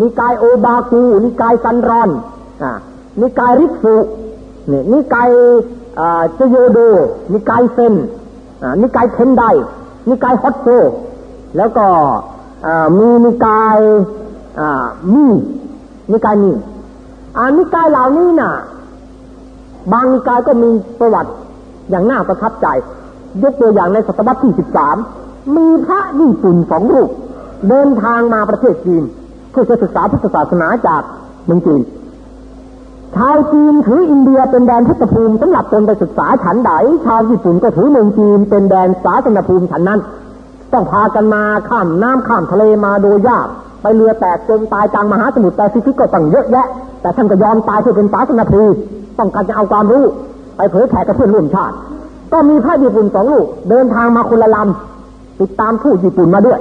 นิกายโอบากูนิกายซันรอนอ่านิกายริสุนี่นิกายเจโยโด นิกายเซนนิกายเทนได นิกายฮอตโซ แล้วก็มีนิกายมีนิกายมีอานิกายเหล่านี้น่ะ บางนิกายก็มีประวัติอย่างน่าประทับใจ ยกตัวอย่างในศตวรรษที่สิบสามมีพระญี่ปุ่นสองรูป เดินทางมาประเทศจีน เพื่อจะศึกษาพุทธศาสนาจากเมืองจีนชาวจีนถืออินเดียเป็นแดนพุทธภูมิสำหรับตนไปศึกษาฉันใดชาวญี่ปุ่นก็ถือเมืองจีนเป็นแดนศาสนภูมิฉันนั้น ต้องพากันมาข้ามน้ำข้ามทะเลมาโดยยาก ไปเรือแตกจนตายกลางมหาสมุทรแปซิฟิกก็ตั้งเยอะแยะ แต่ท่านก็ยอมตายเพื่อเป็นศาสนภูมิต้องการจะเอาความรู้ ไปเผยแผ่กับเพื่อนร่วมชาติ ก็มีพระญี่ปุ่นสองลูก เดินทางมาคนละลำติดตามผู้ญี่ปุ่นมาด้วย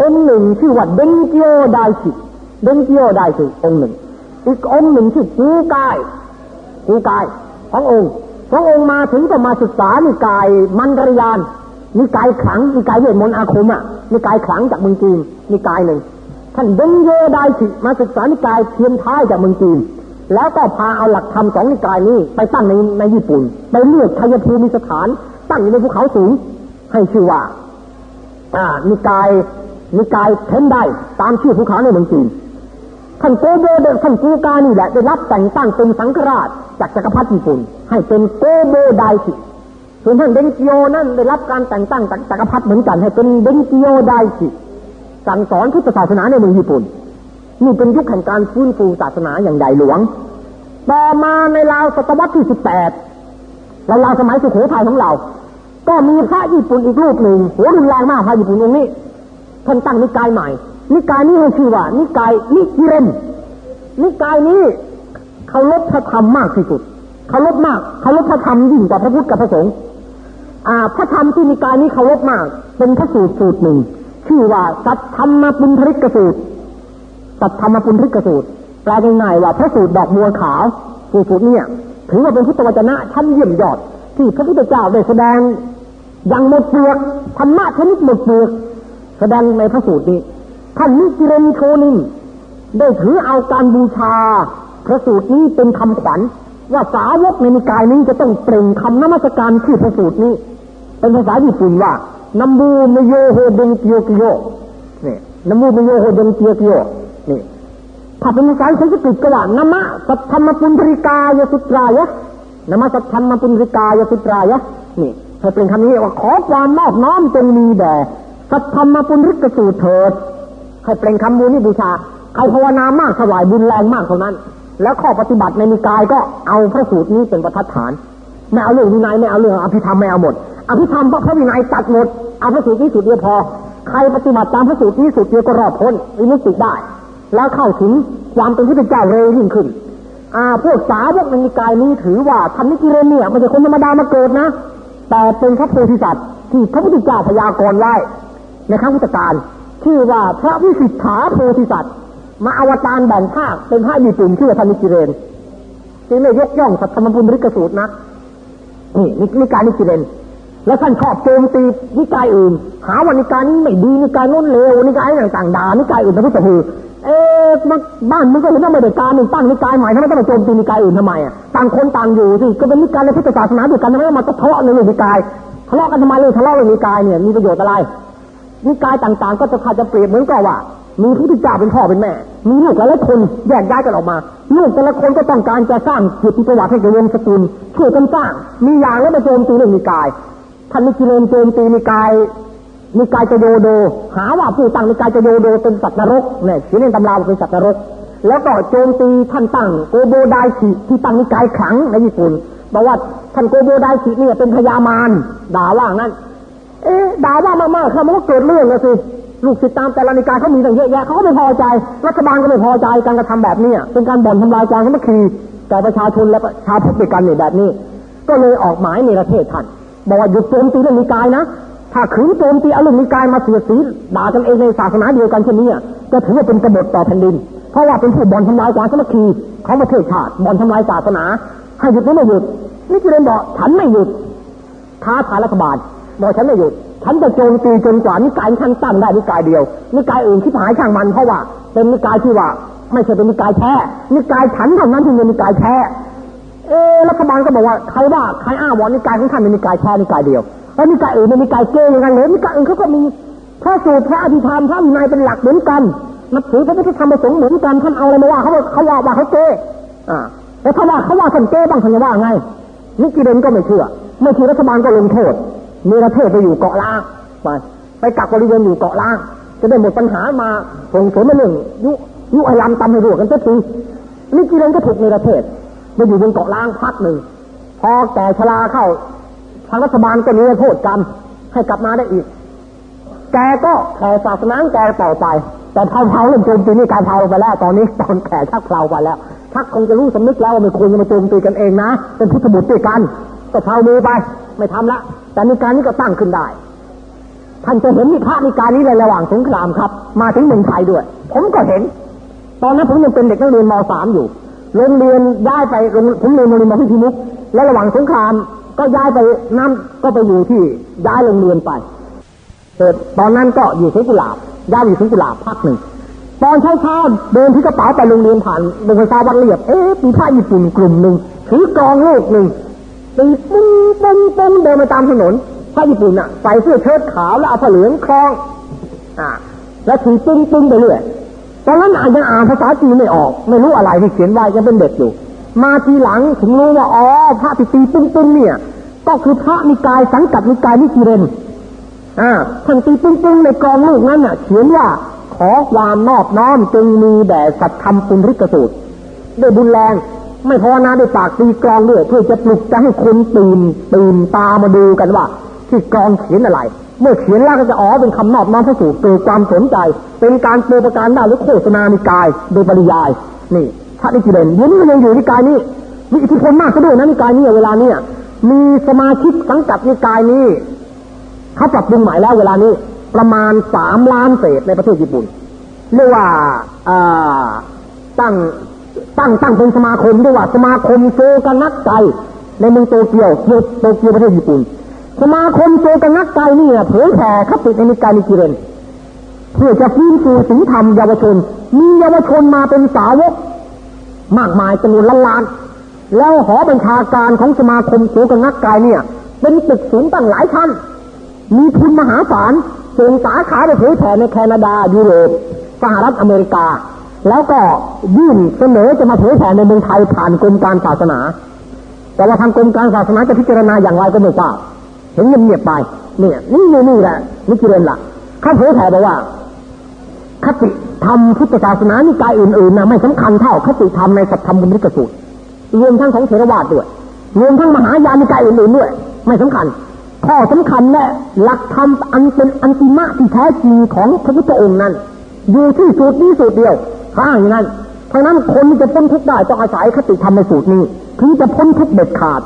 องค์หนึ่งชื่อว่าเดนเกียวไดชิเดนเกียวไดชิองค์หนึ่ง อีกองค์หนึ่งชื่อกูกายกูกายสององค์สององค์มาถึงก็มาศึกษานิกายมันรยานนิกายขลังนิกายเวทมนต์อาคมอะนิกายขลังจากเมืองจีนนิกายหนึ่งท่านเดนเยไดชิมาศึกษานิกายเทียนท้ายจากเมืองจีน แล้วก็พาเอาหลักธรรมสองนิกายนี้ไปตั้งในในญี่ปุ่น ไปเลือกชัยภูมิสถาน ตั้งอยู่ในภูเขาสูง ให้ชื่อว่า อ่า นิกายนิกายเทนได้ตามชื่อภูเขาในเมืองจีนท่านโกโบเดท่านกูกานี่แหละได้รับแต่งตั้งเป็นสังฆราชจากจักรพรรดิญี่ปุ่น ให้เป็นโกโบไดสิส่วนท่านเดนจิโอนั่นได้รับการแต่งตั้งจากจักรพรรดิเหมือนกันให้เป็นเดนจิโอไดสิสั่งสอนพุทธศาสนาในเมืองญี่ปุ่น นี่เป็นยุคแห่งการฟื้นฟูศาสนาอย่างใหญ่หลวง ต่อมาในราวศตวรรษที่สิบแปดเราราวสมัยสุโขทัยของเรา ก็มีพระญี่ปุ่นอีกรูปหนึ่งโหรุนแรงมากพระญี่ปุ่นองค์นี้ท่านตั้งนิกายใหม่ นิกายนี้ให้ชื่อว่า นิกายนิกิเรนนิกายนี้เขาลดพระธรรมมากที่สุดเขาลดมากเขาลดพระธรรมยิ่งกว่าพระพุทธกับพระสงฆ์อ่าพระธรรมที่นิกายนี้เขาลดมาก เป็นพระสูตรสูตรหนึ่ง ชื่อว่าสัตธรรมปุณธริกสูตร สัตธรรมปุณริกสูตรแปลง่ายๆว่าพระสูตรดอกบัวขาวสูตรเนี่ยถือว่าเป็นพุทธวจนะชั้นเยี่ยมยอด ที่พระพุทธเจ้าได้แสดงอย่างหมดเปลือกธรรมะชนิดหมดเปลือกแสดงในพระสูตรนี้ท่านนิจิเรนโทนินได้ถือเอาการบูชา พระสูตรนี้เป็นคำขวัญ ว่าสาวกในนิกายนี้จะต้องเปล่งคำนมัสการที่พระสูตรนี้ เป็นภาษาญี่ปุ่นว่านัมบูเมโยโฮเดงเกียวกิโยนี่นัมบูเมโยโฮเดงเกียวกิโย ถ้าเป็นภาษาสันสกฤตก็ว่านามะสัทธรรมปุณธริกายสุตรายะนามะสัทธรรมปุณธริกายสุตรายะนี่เธอเป็นคำนี้ว่าขอความนอบน้อมจงมีแด่สัทธรรมปุณริกสูตรเถิดให้เปล่งคำบูนี่บูชาใครภาวนามากถวายบุญแรงมากเท่านั้น แล้วข้อปฏิบัติในนิกายก็เอาพระสูตรนี้เป็นประทัดฐานไม่เอาเรื่องวินัยไม่เอาเรื่องอภิธรรมไม่เอาหมดอภิธรรมพระวินัยตัดหมดเอาพระสูตรนี้สูตรเดียวพอ ใครปฏิบัติตามพระสูตรนี้สูตรเดียวก็รอดพ้นวิมุตติได้ แล้วเข้าถึงความเป็นพระเจ้าเร็วยิ่งขึ้น อ่า พวกสาวกในนิกายนี้ถือว่าท่านนิกิเรนเนี่ยไม่ใช่คนธรรมดามาเกิดนะ แต่เป็นพระโพธิสัตว์ที่พระพุทธเจ้าพยากรณ์ไว้ในครั้งพุทธกาลชื่อว่าพระวิสิทธาโพธิสัตว์ มาอวตารแบ่งภาคเป็นพระญี่ปุ่นชื่อว่าธนิกิเรนจึงไม่ยกย่องสัตธรรมบุญริกสูตรนะนี่นิกายนิกิเรนแล้วท่านชอบโจมตีนิกายอื่น หาวันนิกายนี้ไม่ดีนิกายน้นเลวนิกายต่างๆด่านิกายอื่นพระพุทธคือ เอ๊ะบ้านมึงก็เห็นว่าไม่ได้การหนึ่งตั้งนิกายใหม่ทำไมต้องมาโจมตีนิกายอื่นทำไมอะต่างคนต่างอยู่สิก็เป็นนิกายในพุทธศาสนาเดียวกันทำไมต้องมาทะเลาะในเรื่องนิกายทะเลาะกันทำไมเลยทะเลาะเรื่องนิกายเนี่ยมีประโยชน์อะไรนิกายต่างๆ ก็จะพาจะเปรียบเหมือนกับว่า มีพระพุทธเจ้าเป็นพ่อเป็นแม่ มีลูกหลายคนแยกย้ายกันออกมาลูกแต่ละคนก็ต้องการจะสร้างเกียรติประวัติให้กับวงศกุลช่วยกันสร้างมีอย่างแล้วมาโจมตีเรื่องนิกายท่านนิกิเลนโจมตีนิกาย นิกายจะโยโด หาว่าผู้ตั้งนิกายจะโยโดเป็นสัตว์นรกเนี่ยเขียนในตำราเป็นสัตว์นรก แล้วก็โจมตีท่านตั้งโกโบไดชิที่ตั้งนิกายขังในญี่ปุ่นบอกว่าท่านโกโบไดชิเนี่ยเป็นพญามารด่าว่างั้น เอ๊ะด่าว่ามากๆเขามันก็เกิดเรื่องแล้วสิลูกศิษย์ตามแต่ละนิกายเขามีตั้งเยอะแยะเขาก็ไม่พอใจ รัฐบาลก็ไม่พอใจการกระทำแบบนี้เป็นการบ่อนทำลายการสามัคคีแก่ประชาชนและชาวพุทธด้วยกันเนี่ยแบบนี้ ก็เลยออกหมายในประเทศท่านบอกว่าหยุดโจมตีเรื่องนิกายนะ ถ้าขืนโจมตีอารื่องนิกายมาเสียสีด่ากันเองในศาสนาเดียวกันเช่นนี้จะถือว่าเป็นกบฏต่อแผ่นดิน เพราะว่าเป็นผู้บ่อนทำลายความสามัคคีของประเทศชาติบ่อนทำลายศาสนา ให้หยุดไม่หยุดนี่คือเรนบอกฉันไม่หยุดท้าทายรัฐบาลบอกฉันไม่หยุดฉันจะโจมตีจนกว่านิกายฉันตั้งได้นิกายเดียวนิกายอื่นที่หายช่างมันเพราะว่า เป็นนิกายที่ว่า ไม่ใช่เป็นนิกายแท้นิกายฉันเท่านั้นที่เป็นนิกายแท้เออรัฐบาลก็บอกว่าใครว่าใครอ้างว่านิกายของท่านเป็นนิกายแท้นิกายเดียว แล้วนิกายอื่นเป็นนิกายเกย์อย่างนั้นเลยนิกายอื่นเขาก็มีพระสูตรพระอภิธรรมพระวินัยเป็นหลักเหมือนกันนับถือพระพุทธธรรมประสงค์เหมือนกันท่านเอาอะไรมาว่าเขาเขาว่าว่าเขาเกย์อ่าแต่ถ้าว่าเขาว่าท่านเกย์บ้างท่านจะว่าไงนิกิเดนก็ไม่เชื่อไม่เชื่อรัฐบาลก็ลงโทษมีประเทศไปอยู่เกาะล้างไปไปกักบริเวณอยู่เกาะล้าง จะได้หมดปัญหามาส่งเสริมเรื่องยุยุไอรามตำให้รัวกันเต็มทีนิกิเดนก็ถูกในประเทศมาอยู่บนเกาะล้างพักหนึ่งพอแก่ชราเข้า ทางรัฐบาลก็มีโทษกรรมให้กลับมาได้อีก แกก็แผ่ศาสนาแกต่อไป แต่เผาเผาเริ่มโจมตีนี่การเผาไปแล้ว ตอนนี้ตอนแก่ชักเผาไปแล้วชักคงจะรู้สำนึกแล้วว่าไม่ควรจะมาโจมตีกันเองนะ เป็นพุทธบุตรด้วยกันก็เผามือไป ไม่ทำละ แต่ในการนี้ก็ตั้งขึ้นได้ท่านจะเห็นมีพระในการนี้ในระหว่างสงครามครับ มาถึงเมืองไทยด้วย ผมก็เห็น ตอนนั้นผมยังเป็นเด็กนักเรียนม .3 อยู่โรงเรียนย้ายไปผมเรียนโรงเรียนมาพิพิมุกและระหว่างสงคราม ก็ย้ายไปน้ำก็ไปอยู่ที่ย้ายโรงเรียนไปเกิดตอนนั้นก็อยู่สุกุหลาบย้ายอยู่สุกุหลาบพักหนึ่งตอนเช้าๆเดินที่กระเป๋าไปโรงเรียนผ่านโรงไฟฟ้าวัดเรียบเอ๊ะมีพระญี่ปุ่นกลุ่มหนึ่งถือกองลูกหนึ่งตีปุ้งปุ้งปุ้งเดินไปตามถนนพระญี่ปุ่นอะใส่เสื้อเชิ้ตขาวแล้วเอาผ้าเหลืองคล้องอ่าแล้วถือปุ้งปุ้งไปเรื่อยตอนนั้นอานยังอ่านภาษาจีนไม่ออก ไม่รู้อะไรที่เขียนไว้ยังเป็นเด็กอยู่ มาทีหลังถึงรู้ว่าอ๋อพระที่ตีปุ้งปุ้งเนี่ย ก็คือพระนิกายสังกัดนิกายนิกิเรนอ่าท่านตีปุ้งปุ้งในกองลูกนั้นน่ะ เขียนว่าขอความนอบน้อมจึงมีแด่สัตธรรมปุณริกสูตรได้บุญแรงไม่พอนะได้ปากตีกรองด้วยเพื่อจะปลุกจะให้คนตื่นตื่นตามาดูกันว่า ที่กรองเขียนอะไร เมื่อเขียนแล้วก็จะอ๋อเป็นคำนอบน้อมพระสูตรเกิดความสนใจ เป็นการเปรประการได้หรือโฆษณานิกายโดยปริยายนี่ พระนิชิเรนยุนก็ยังอยู่นิกายนี้มีอิทธิพลมากก็ด้วยนะนิกายนี้เวลาเนี้ยมีสมาชิกสังกัดนิกายนี้เขาปรับปรุงใหม่แล้วเวลานี้ ประมาณสามล้านเศษในประเทศญี่ปุ่นเรียกว่าตั้งตั้งตั้งเป็นสมาคมเรียกว่าสมาคมโซกะงักไกในเมืองโตเกียวเกียวโตเกียวประเทศญี่ปุ่น สมาคมโซกะงักไกนี่เผยแผ่คติในนิกายนิชิเรนเพื่อจะฟื้นฟูสิงธรรมเยาวชน มีเยาวชนมาเป็นสาวก มากมายจำนวนล้านล้าน แล้วหอบัญชาการของสมาคมโสกันนักกายเนี่ย เป็นตึกสูงตั้งหลายชั้น มีทุนมหาศาลส่งสาขาไปเผยแผ่ในแคนาดายุโรปสหรัฐอเมริกา แล้วก็ยื่นเสนอจะมาเผยแผ่ในเมืองไทยผ่านกรมการศาสนา แต่ว่าทางกรมการศาสนาจะพิจารณาอย่างไรก็ไม่ทราบเห็นเงียบๆไปเนี่ยนี่นี่นี่แหละนี่คือเรื่องหลักเขาเผยแผ่บอกว่าคติ ธรรมพุทธศาสนานิกายอื่นๆนะไม่สำคัญเท่าคติธรรมในสัทธรรมบุริกสูตรรวมทั้งของเทรวาสด้วยรวมทั้งมหายานิกายอื่นๆด้วย ไม่สำคัญ ข้อสำคัญและหลักธรรมอันเป็นอันติมะที่แท้จริงของพระพุทธองค์นั้น อยู่ที่สูตรนี้สูตรเดียวข้าว่างนั้นเพราะนั้นคนจะพ้นทุกข์ได้ต้องอาศัยคติธรรมในสูตรนี้ถึงจะพ้นทุกข์เด็ดขาด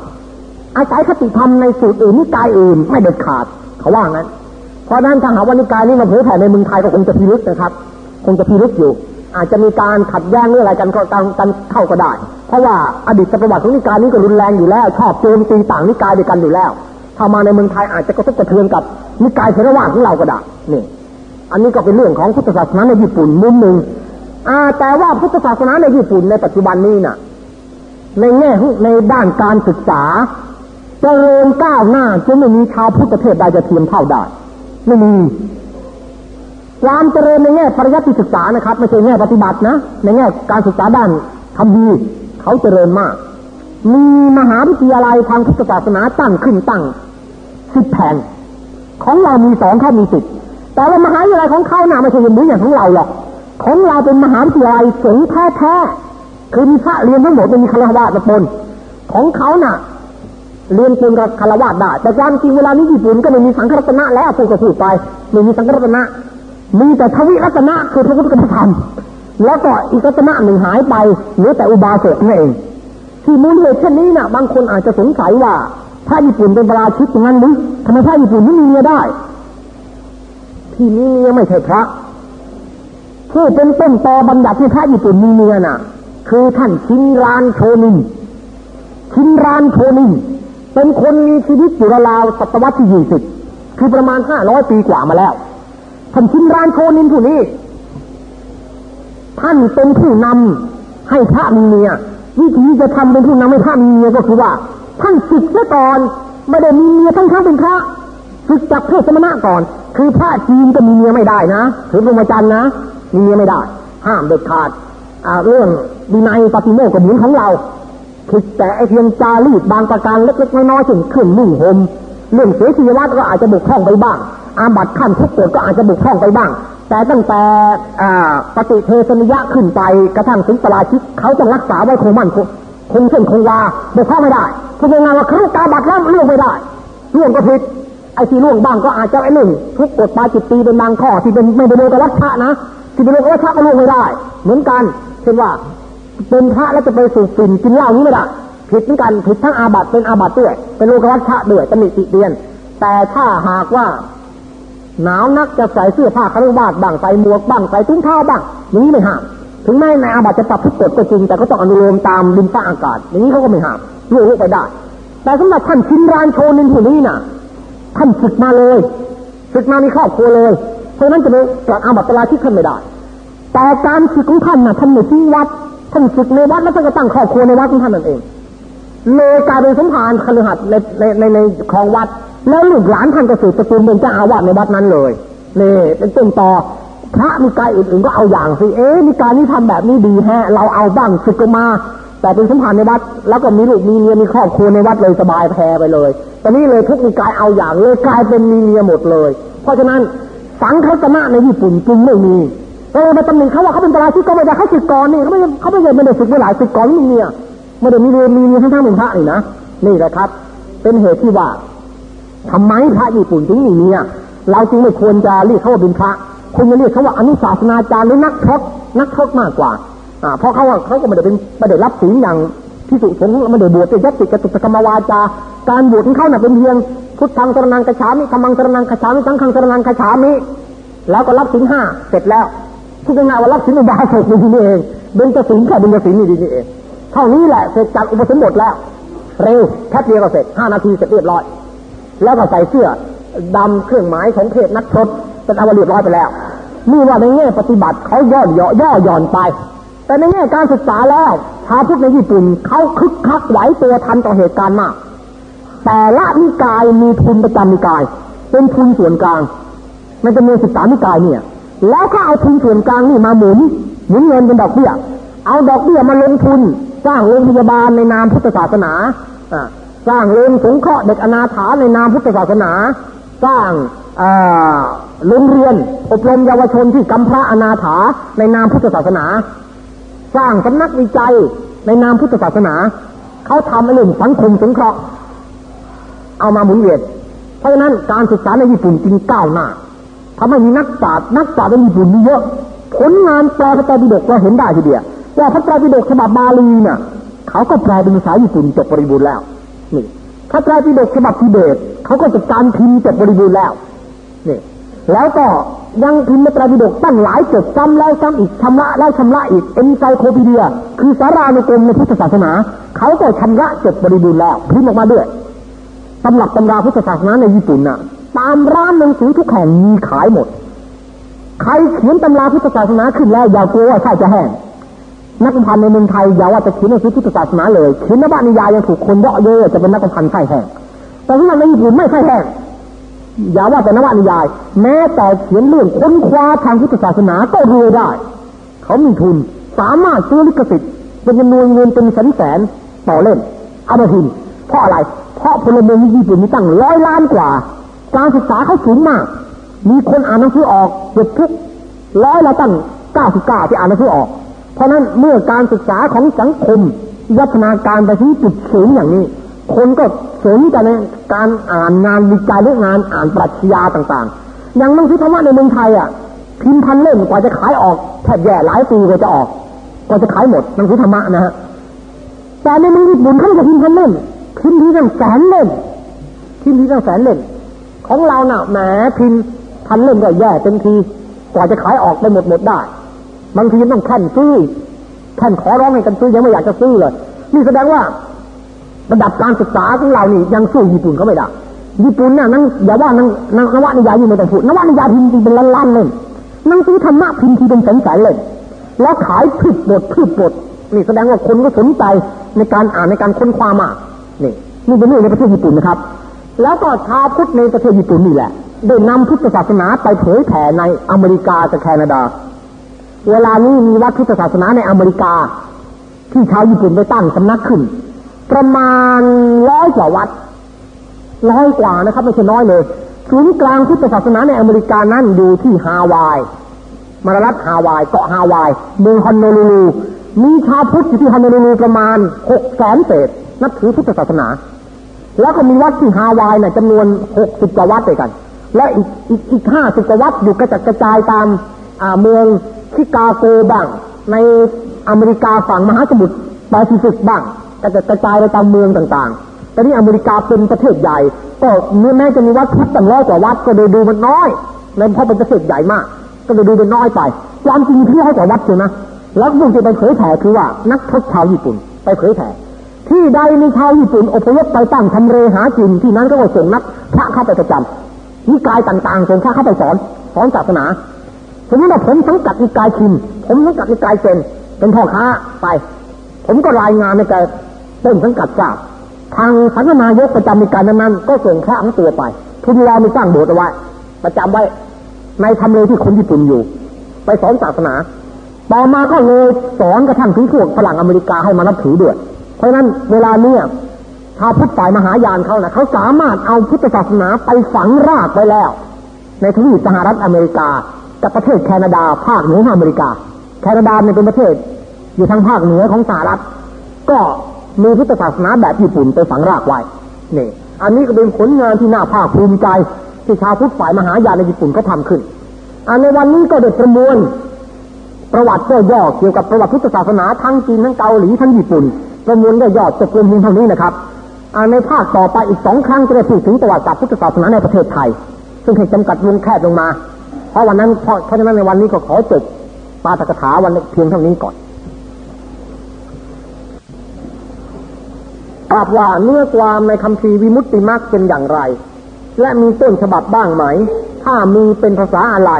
อาศัยคติธรรมในสูตรอื่นนิกายอื่นไม่เด็ดขาด เขาว่างั้น เพราะนั้นถ้าหาว่านิกายนี้มาเผยแผ่ในเมืองไทยก็คงจะพิรุษนะครับ คงจะพิรุษอยู่ อาจจะมีการขัดแย้งเรื่องอะไรกันก็กันกันเข้าก็ได้ เพราะว่าอดีตประวัติของนิกายนี้ก็รุนแรงอยู่แล้ว ชอบโจมตีต่างนิกายด้วยกันอยู่แล้วถ้ามาในเมืองไทยอาจจะกระทบกระเทือนกับนิกายเทรวาสของเราก็ได้นี่อันนี้ก็เป็นเรื่องของพุทธศาสนาในญี่ปุ่นมุมหนึ่งแต่ว่าพุทธศาสนาในญี่ปุ่นในปัจจุบันนี้น่ะ ในแง่ในด้านการศึกษาเจริญก้าวหน้าจนไม่มีชาวพุทธประเทศใดจะเทียมเท่าได้ไม่มี ความเจริญในแง่ปริยัติศึกษานะครับ ไม่ใช่แง่ปฏิบัตินะ ในแง่การศึกษาด้านทำดีเขาเจริญมาก มีมหาวิทยาลัยทางพุทธศาสนาตั้งขึ้นตั้งสิบแห่งของเรามีสองเขามีสิบแต่ว่ามหาวิทยาลัยของเขาน่ะไม่ใช่เหมือนอย่างของเราหรอกของเราเป็นมหาวิทยาลัยสงฆ์แท้ๆคือมีพระเรียนทั้งหมดไม่มีคารวะปนของเขาน่ะเรียนเป็นคารวะได้แต่ความจริงเวลานี้ญี่ปุ่นก็ไม่มีสังฆรัตนะแล้วพูดก็พูดไปไม่มีสังฆรัตนะ มีแต่ทวิรัตนะคือพระพุทธธรรม แล้วก็อีกรัตนะหนึ่งหายไปเหลือแต่อุบาสกนั่นเอง ที่มูลเหตุเช่นนี้นะ่ะ บางคนอาจจะสงสัยว่าพระญี่ปุ่นเป็นประราชิกอย่างนั้นหรือทำไมพระญี่ปุ่นไม่มีเมียได้ ที่มีเมียไม่ใช่พระผู้เป็นต้นตอบัญญัติที่พระญี่ปุ่นมีเมียน่ะ คือท่านชินรานโชนินชินรานโชนินเป็นคนมีชีวิตอยู่ราวศตวรรษที่ยี่สิบคือประมาณห้าร้อยปีกว่ามาแล้ว ท่านชินรานโชนินผู้นี้ ท่านเป็นผู้นำให้พระมีเมียวิธีจะทำเป็นผู้นำให้พระมีเมียก็คือว่า ท่านศึกซะก่อนไม่ได้มีเมียทั้งทั้งเป็นพระศึกจากเพศสมณะก่อน คือพระจีนก็มีเมียไม่ได้นะถือพรหมจรรย์นะมีเมียไม่ได้ ห้ามเด็ดขาดเรื่องดีนายปฏิโมกข์กับหมุนของเราผิดแต่ไอเพียงจารีตบางประการเล็กๆน้อยๆเช่นขึ้นนุ่งห่มเรื่องเสียชีวัตก็อาจจะบุกข้องไปบ้าง อาบัตขั้นทุกกฎก็อาจจะบุกข้องไปบ้าง แต่ตั้งแต่ปฏิเทศนิยะขึ้นไปกระทั่งถึงปราชิกเขาต้องรักษาไว้คงมั่นคงเช่นคงวาบุกข้องไม่ได้คือเป็นงานว่าเขาตาบัตแล้วเรื่องไม่ได้เรื่องก็ผิดไอ้ที่ล่วงบ้างก็อาจจะไอ้หนึ่งทุกกฎปาจิตตีเป็นบางข้อที่เป็นไม่เป็นโลกวัชชะนะที่เป็นโลกวัชชะก็ล่วงไม่ได้ เหมือนกันเช่นว่าเป็นพระแล้วจะไปสูบฝิ่นกินเหล้านี้ไม่ได้ผิดเหมือนกันผิดทั้งอาบัตเป็นอาบัตด้วยเป็นโลกวัชชะด้วยตำหนิติเตียน แต่ถ้าหากว่า หนาวนักจะใส่เสื้อผ้าคารวาสบ้างใส่หมวกบ้างใส่ถุงเท้าบ้างอย่างนี้ไม่ห้าม ถึงแม้ในอาบัติจะปรับทุกกฎก็จริง แต่ก็ต้องอนุโลมตามดินฟ้าอากาศ อย่างนี้เขาก็ไม่ห้ามล่วงไปได้ แต่สำหรับท่านชินรานโชนินผู้นี้น่ะ ท่านศึกมาเลยศึกมามีครอบครัวเลย เพราะนั้นจะไปปรับอาบัติปราชิกขึ้นไม่ได้ แต่การศึกของท่านน่ะท่านไม่ทิ้งวัด ท่านศึกในวัดแล้วท่านก็ตั้งครอบครัวในวัดของท่านนั่นเองเลยกลายเป็นสมภารคฤหัสถ์ในในในในคลองวัด แล้วลูกหลานท่านก็สืบสกุลเป็นเจ้าอาวาสในวัดนั้นเลยนี่เป็นต้นต่อพระมีกายอื่นๆก็เอาอย่างสิเอ๊ะมีการนี้ทำแบบนี้ดีแฮะ เราเอาบ้างศึกก็มา แต่เป็นสมภารในวัด แล้วก็มีลูกมีเมียมีครอบครัวในวัดเลยสบายแพรไปเลยตอนนี้เลยทุกมีกายเอาอย่างเลยกลายเป็นมีเมียหมดเลย เพราะฉะนั้นสังฆกรรมในญี่ปุ่นจึงไม่มีเออมาตำหนิเขาว่าเขาเป็นปราชิกก็ไม่ได้เขาศึกก่อนนี่เขาไม่เขาไม่ได้ไม่ได้ศึกเมื่อหลายศึกก่อนมีเมียไม่ได้มีเรียมีเมียทั้งทั้งเป็นพระนี่นะนี่แหละครับ เป็นเหตุที่ว่า ทำไมพระญี่ปุ่นถึงมีเมียเราจึงไม่ควรจะเรียกเขาว่าเป็นพระคุณจะเรียกเขาว่าอนุศาสนาจารย์หรือนักทกนักทกมากกว่าอ่าเพราะเขาว่าเขาก็ไม่ได้เป็นไม่ได้รับศีลอย่างที่สุสงฆ์ไม่ได้บวชเป็นยัตติกตุสกรรมวาจาการบวชของเขาเน่ะเป็นเพียงพุทธังสรนังกระฉามิธรรมังสรนังกระฉามิสังฆังสรนังกระฉามิแล้วก็รับศีลห้าเสร็จแล้วพูดง่ายๆว่ารับศีลอุบาสกนี่นี่เองเบญจศีลแค่เบญจศีลนี่นี่เองเท่านี้แหละเสร็จจากอุปสมบทแล้ว เร็วแค่เดียวก็เสร็จห้านาทีเสร็จเรียบร้อย แล้วก็ใส่เสื้อดำเครื่องหมายของเพศนักพรตเป็นอวเรียบร้อยไปแล้ว นี่ว่าในแง่ปฏิบัติเขาย่อหย่อย่อหย่อนไป แต่ในแง่การศึกษาแล้วชาวพุทธในญี่ปุ่นเขาคึกคักไหวตัวทันต่อเหตุการณ์มาก แต่ละนิกายมีทุนประจำนิกาย เป็นทุนส่วนกลาง มันจะมีสิบสามนิกายเนี่ย แล้วถ้าเอาทุนส่วนกลางนี่มาหมุนหมุนเงินเป็นดอกเบี้ย เอาดอกเบี้ยมาลงทุนสร้างโรงพยาบาลในนามพุทธศาสนาอ่า สร้างโรงสงเคราะห์เด็กอนาถาในนามพุทธศาสนา สร้างโรงเรียนอบรมเยาวชนที่กำพระอนาถาในนามพุทธศาสนา สร้างสำนักวิจัยในนามพุทธศาสนา เขาทำเรื่องสังคมสงเคราะห์เอามาหมุนเวียนเพราะฉะนั้นการศึกษาในญี่ปุ่นจึงก้าวหน้าทำให้มีนักปราชญ์นักปราชญ์ในญี่ปุ่นมีเยอะ ผลงานแปลพระไตรปิฎกเราเห็นได้ทีเดียวว่าพระไตรปิฎกฉบับบาลีเนี่ยเขาก็แปลเป็นภาษาญี่ปุ่นจบบริบูรณ์แล้ว นี่พระไตรปิฎกฉบับทิเบตเขาก็จัดการพิมพ์จบบริบูรณ์แล้วนี่แล้วก็ยังพิมพ์ในไตรปิฎกตั้งหลายจดซ้ำแล้วซ้ำอีกชำระแล้วชำระอีกเอ็นไซโคปีเดีย คือสารานุกรมในพุทธศาสนาเขาก็ชำระจบบริบูรณ์แล้วพิมพ์ออกมาด้วยตำหลักตำราพุทธศาสนาในญี่ปุ่นน่ะ ตามร้านหนังสือทุกแห่งมีขายหมด ใครเขียนตำราพุทธศาสนาขึ้นแล้วอย่ากลัวว่าใช่จะแห้ง นักพันในเมืองไทยอย่าว่าจะเขียนหนังสือพุทธศาสนาเลยเขียนนวนิยายยังถูกคนเยาะเย้ยจะเป็นนักพันไส้แห้งแต่ที่นั่นในญี่ปุ่นไม่ไส้แห้งอย่าว่าแต่นวนิยาย แม้แต่เขียนเรื่องค้นคว้าทางพุทธศาสนาก็รวยได้ เขามีทุนสามารถซื้อลิขสิทธิ์เป็นจำนวนเงินเป็นแสนแสนต่อเล่มเอามาพิมพ์เพราะอะไร เพราะพลเมืองญี่ปุ่นมีตั้งร้อยล้านกว่า การศึกษาเขาสูงมาก มีคนอ่านหนังสือออกเกือบทุกร้อยละตั้งเก้าสิบเก้าที่อ่านหนังสือออก ราะนั้นเมื่อการศึกษาของสังคมวัฒนาการไปถึงจุดสูงอย่างนี้ คนก็สนใจในการอ่านงานวิจัยหรืองานอ่านปรัชญาต่างๆ อย่างหนังสือธรรมะในเมืองไทยอะพิมพ์พันเล่มกว่าจะขายออกแทบแย่หลายปีกว่าจะออกกว่าจะขายหมดหนังสือธรรมะนะฮะแต่ในเมืองญี่ปุ่นเขาจะพิมพ์พันเล่มพิมพ์ทีตั้งแสนเล่มพิมพ์ทีตั้งแสนเล่มของเราเน่ะแหมพิมพ์พันเล่มก็แย่เต็มทีกว่าจะขายออกไปหมดหมดได้ บางทีต้องแข่นซื้อแข่นขอร้องให้กันซื้อยังไม่อยากจะซื้อเลยนี่แสดงว่าระดับการศึกษาของเรานี่ยังสู้ญี่ปุ่นเขาไม่ได้ญี่ปุ่นเนี่ยนั่งอย่าว่านั่งนั่งนวนิยายยิ่งไม่ต้องพูดนวนิยายพิมพ์จริงเป็นล้านๆเล่มนั่งซื้อธรรมะพิมพ์ทีเป็นแสนๆเล่มแล้วขายพืชบทพืชบทนี่แสดงว่าคนก็สนใจในการอ่านในการค้นคว้ามากนี่นี่เป็นเรื่องในประเทศญี่ปุ่นนะครับ แล้วก็ชาวพุทธในประเทศญี่ปุ่นนี่แหละได้นำพุทธศาสนาไปเผยแผ่ในอเมริกาแคนาดา เวลานี้มีวัดพุทธศาสนาในอเมริกา ที่ชาวญี่ปุ่นไปตั้งสำนักขึ้น ประมาณร้อยกว่าวัดร้อยกว่านะครับไม่ใช่น้อยเลยศูนย์กลางพุทธศาสนาในอเมริกานั้นอยู่ที่ฮาวายมรรัฐฮาวายเกาะฮาวายเมืองฮอนโนลูลูมีชาวพุทธอยู่ที่ฮอนโนลูลูประมาณหกแสนเศษนับถือพุทธศาสนา แล้วก็มีวัดที่ฮาวายเนี่ยจำนวนหกสิบกว่าวัดด้วยกัน และอีกอีกอีกห้าสิบกว่าวัดอยู่กระจัดกระจายตามเมือง ชิคาโกบ้าง ในอเมริกาฝั่งมหาสมุทรแปซิฟิกบ้างกระจัดกระจายไปตามเมืองต่างๆ แต่นี่อเมริกาเป็นประเทศใหญ่ ก็แม้จะมีวัดพุทธตั้งร้อยกว่าวัดก็ดูดูมันน้อยในเพราะเป็นประเทศใหญ่มาก ก็เลยดูเป็นน้อยไปความจริงที่ให้กว่าวัดอยู่นะแล้วมุ่งจะไปเผยแผ่คือว่านักทศชาวญี่ปุ่น ไปเผยแผ่ที่ใดมีชาวญี่ปุ่นอพยพไปตั้งทำเรหากินที่นั้นก็ส่งนักพระเข้าไปประจำนิกายต่างๆส่งพระเข้าไปสอนสอนศาสนา สมมติว่าผมสังกัดนิกายคิมผมสังกัดนิกายเซนเป็นพ่อค้าไป ผมก็รายงานในการต้นสังกัดทราบทางสังฆนายกประจำนิกายนั้นๆก็ส่งพระทั้งตัวไป ทุนรอมีสร้างโบสถ์เอาไว้ ประจำไว้ในทำเลที่คนญี่ปุ่นอยู่ ไปสอนศาสนา ต่อมาก็เลยสอนกระทั่งถึงพวกฝรั่งอเมริกาให้มานับถือด้วย เพราะนั้นเวลาเนี้ยชาวพุทธฝ่ายมหายานเขานะเขาสามารถเอาพุทธศาสนาไปฝังรากไว้แล้ว ในทวีปสหรัฐอเมริกา กับประเทศแคนาดาภาคเหนืออเมริกา แคนาดาเนี่ยเป็นประเทศ อยู่ทางภาคเหนือของสหรัฐ ก็มีพุทธศาสนาแบบญี่ปุ่นไปฝังรากไว้นี่อันนี้ก็เป็นผลงานที่น่าภาคภูมิใจที่ชาวพุทธฝ่ายมหายานในญี่ปุ่นเขาทาขึ้น อันในวันนี้ก็ได้ประมวลประวัติย่อๆเกี่ยวกับประวัติพุทธศาสนาทั้งจีนทั้งเกาหลีทั้งญี่ปุ่น ประมวลย่อๆจบลงเพียงเท่านี้นะครับอันในภาคต่อไปอีกสองครั้งจะได้พูดถึงประวัติศาสตร์พุทธศาสนาในประเทศไทย ซึ่งให้จำกัดวงแคบลงมา เพราะวันนั้นเพราะฉะนั้นในวันนี้ก็ขอจบปาตกถาวันเพียงเท่านี้ก่อนอาบว่าเนื้อความในคำพีวิมุตติมรรคเป็นอย่างไร และมีต้นฉบับบ้างไหม ถ้ามีเป็นภาษาอะไร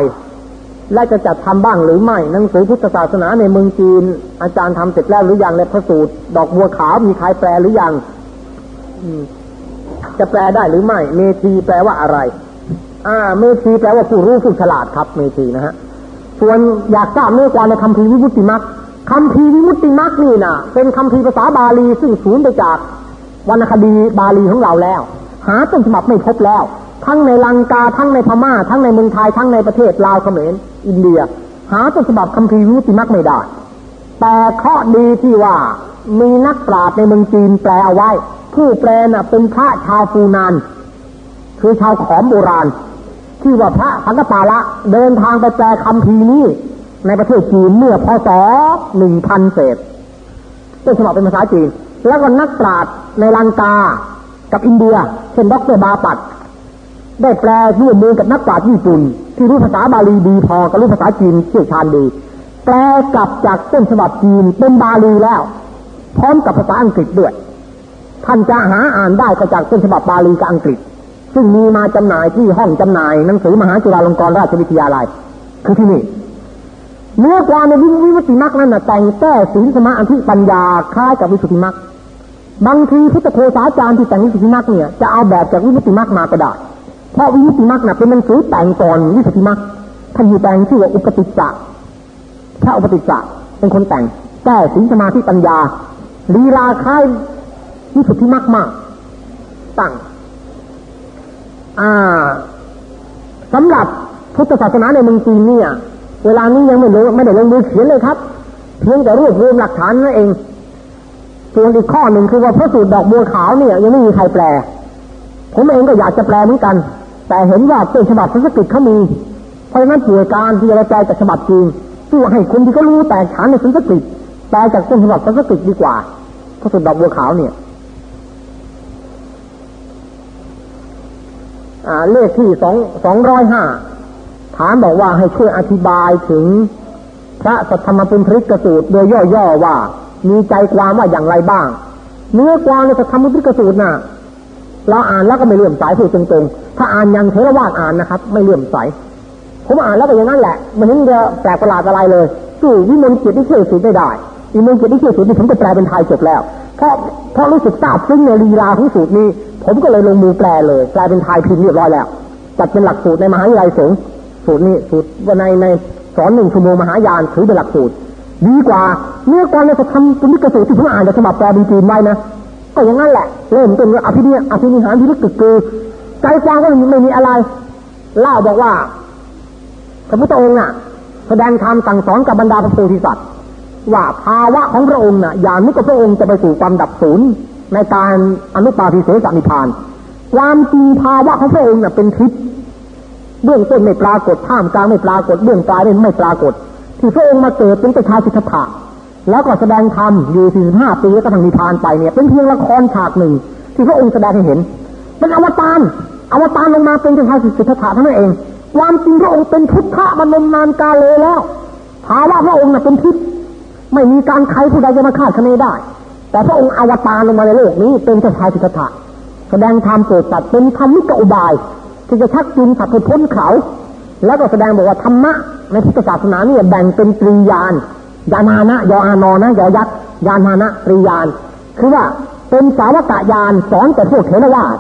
และจะจัดทำบ้างหรือไม่ หนังสือพุทธศาสนาในเมืองจีน อาจารย์ทำเสร็จแล้วหรือยังและพระสูตร ดอกบัวขาวมีใครแปลหรือยังจะแปลได้หรือไม่ เมธีแปลว่าอะไร อ่าเมธีแปลว่าผู้รู้ผู้ฉลาดครับ เมธีนะฮะส่วนอยากทราบเนื้อความในคำพีวิมุตติมักคำพีวิมุตติมักนี่นะเป็นคำพีภาษาบาลีซึ่งสูญไปจากวรรณคดีบาลีของเราแล้ว หาต้นฉบับไม่พบแล้ว ทั้งในลังกาทั้งในพม่า ทั้งในเมืองไทยทั้งในประเทศลาวเขมรอินเดีย หาต้นฉบับคำพีวิมุตติมักไม่ได้ แต่ข้อดีที่ว่ามีนักปราชญ์ในเมืองจีนแปลเอาไว้ ผู้แปลน่ะเป็นพระชาวฟูนาน คือชาวขอมโบราณ ที่ว่าพระสังกปาละเดินทางไปแปลคำพีนี้ ในประเทศจีนเมื่อพศหนึ่งพันเศษต้นฉบับเป็นภาษาจีน แล้วก็นักปราชญ์ในลังกากับอินเดีย เช่นดรบาปัดได้แปลร่วมมือกับนักปราชญ์ญี่ปุ่น ที่รู้ภาษาบาลีดีพอกับรู้ภาษาจีนเชี่ยวชาญดี แปลกลับจากต้นฉบับจีนเป็นบาลีแล้ว พร้อมกับภาษาอังกฤษด้วย ท่านจะหาอ่านได้ก็จากต้นฉบับบาลีกับอังกฤษ ซึ่งมีมาจำหน่ายที่ห้องจำหน่ายหนังสือมหาจุฬาลงกรณราชวิทยาลัย คือที่นี่เนื้อความในวิมุตติมรรคนั้นแต่งแก้ศีลสมาธิปัญญาคล้ายกับวิสุทธิมรรคบางทีพุทธโคสาจารย์ที่แต่งวิสุทธิมรรคเนี่ยจะเอาแบบจากวิมุติมรรคมาก็ได้เพราะวิมุติมรรคน่ะเป็นหนังสือแต่งก่อนวิสุทธิมรรคท่านอยู่แต่งชื่อว่าอุปติจจะพระอุปติจจะเป็นคนแต่งแก้ศีลสมาธิปัญญาลีลาคล้ายวิสุทธิมากมากตั้ง อ่าสำหรับพุทธศาสนาในเมืองจีนเนี่ย เวลานี้ยังไม่ลงไม่ได้ลงมือเขียนเลยครับ เพียงแต่รวบรวมหลักฐานนั่นเองส่วนอีกข้อหนึ่งคือว่าพระสูตรดอกบัวขาวเนี่ยยังไม่มีใครแปล ผมเองก็อยากจะแปลเหมือนกัน แต่เห็นว่าเป็นฉบับสันสกฤตเขามี เพราะฉะนั้นเกี่ยวการที่จะแปลจากฉบับจีนสู้ให้คนที่เขารู้แต่ฐานในสันสกฤตแปลจากต้นฉบับสันสกฤตดีกว่าพระสูตรดอกบัวขาวเนี่ย เลขที่สองสองร้อยห้าถามบอกว่าให้ช่วยอธิบายถึง พระสัทธรรมปุณธริกสูตรโดยย่อๆว่า มีใจความว่าอย่างไรบ้าง เนื้อความในสัทธรรมปุณธริกสูตรน่ะเราอ่านแล้วก็ไม่เลื่อมใสพูดตรงๆ ถ้าอ่านยังเทรวาสอ่านนะครับ ไม่เลื่อมใสผมอ่านแล้วก็อย่างนั้นแหละ มันเห็นจะแปลกประหลาดอะไรเลยสู้วิมลเกียรติเชื่อสูตรไม่ได้วิมลเกียรติเชื่อสูตรนี่ผมก็แปลเป็นไทยจบแล้ว เพราะเพราะรู้สึกทราบซึ้งในลีลาของสูตรนี้ ผมก็เลยลงมือแปลเลยแปลเป็นไทยพิมพ์เรียบร้อยแล้วจัดเป็นหลักสูตรในมหาวิทยาลัยสงฆ์สูตรนี้สูตรในในสอนหนึ่งชั่วโมงมหายานถือเป็นหลักสูตร ดีกว่าเนื้อความในจะทำเป็นนิกสูตรที่ผมอ่านจากฉบับแปลเป็นจีนไว้นะก็อย่างนั้นแหละเริ่มต้นอภินิอภินิหารพิลึกกึกกือใจความก็ไม่มีอะไรเล่าบอกว่าพระพุทธองค์น่ะ แสดงธรรมสั่งสอนกับบรรดาพระโพธิสัตว์ว่าภาวะของพระองค์น่ะ อย่างนึกว่าพระองค์จะไปสู่ความดับศูนย์ ในการอนุปาทิเสสนิพาน ความจริงภาวะของพระองค์เป็นทิพย์เบื้องต้นไม่ปรากฏท่ามกลางไม่ปรากฏเบื้องปลายไม่ปรากฏ ที่พระองค์มาเกิดเป็นประชาสิทธะแล้วก็แสดงธรรมอยู่ 45 ปีแล้วก็ทางนิพานไปเนี่ยเป็นเพียงละครฉากหนึ่ง ที่พระองค์แสดงให้เห็น เป็นอวตารอวตารลงมาเป็นประชาสิทธะเท่านั้นเอง ความจริงพระองค์เป็นพุทธะมานมนานกาเลยแล้วภาวะพระองค์น่ะเป็นทิพย์ไม่มีการใครผู้ใดจะมาคาดคะเนได้ แต่พระองค์อวตารลงมาในโลกนี้เป็นเจ้าชายสิทธัตถะแสดงธรรมโปรดสัตว์เป็นธรรมิกอุบาย ที่จะชักจูงสัตว์ให้พ้นเขา แล้วก็แสดงบอกว่าธรรมะในพุทธศาสนาเนี่ยแบ่งเป็นตรียานยานานะยออานอนะยอยักษ์ยานานะตรียาน คือว่าเป็นสาวกยานสอนแต่พวกเทรวาส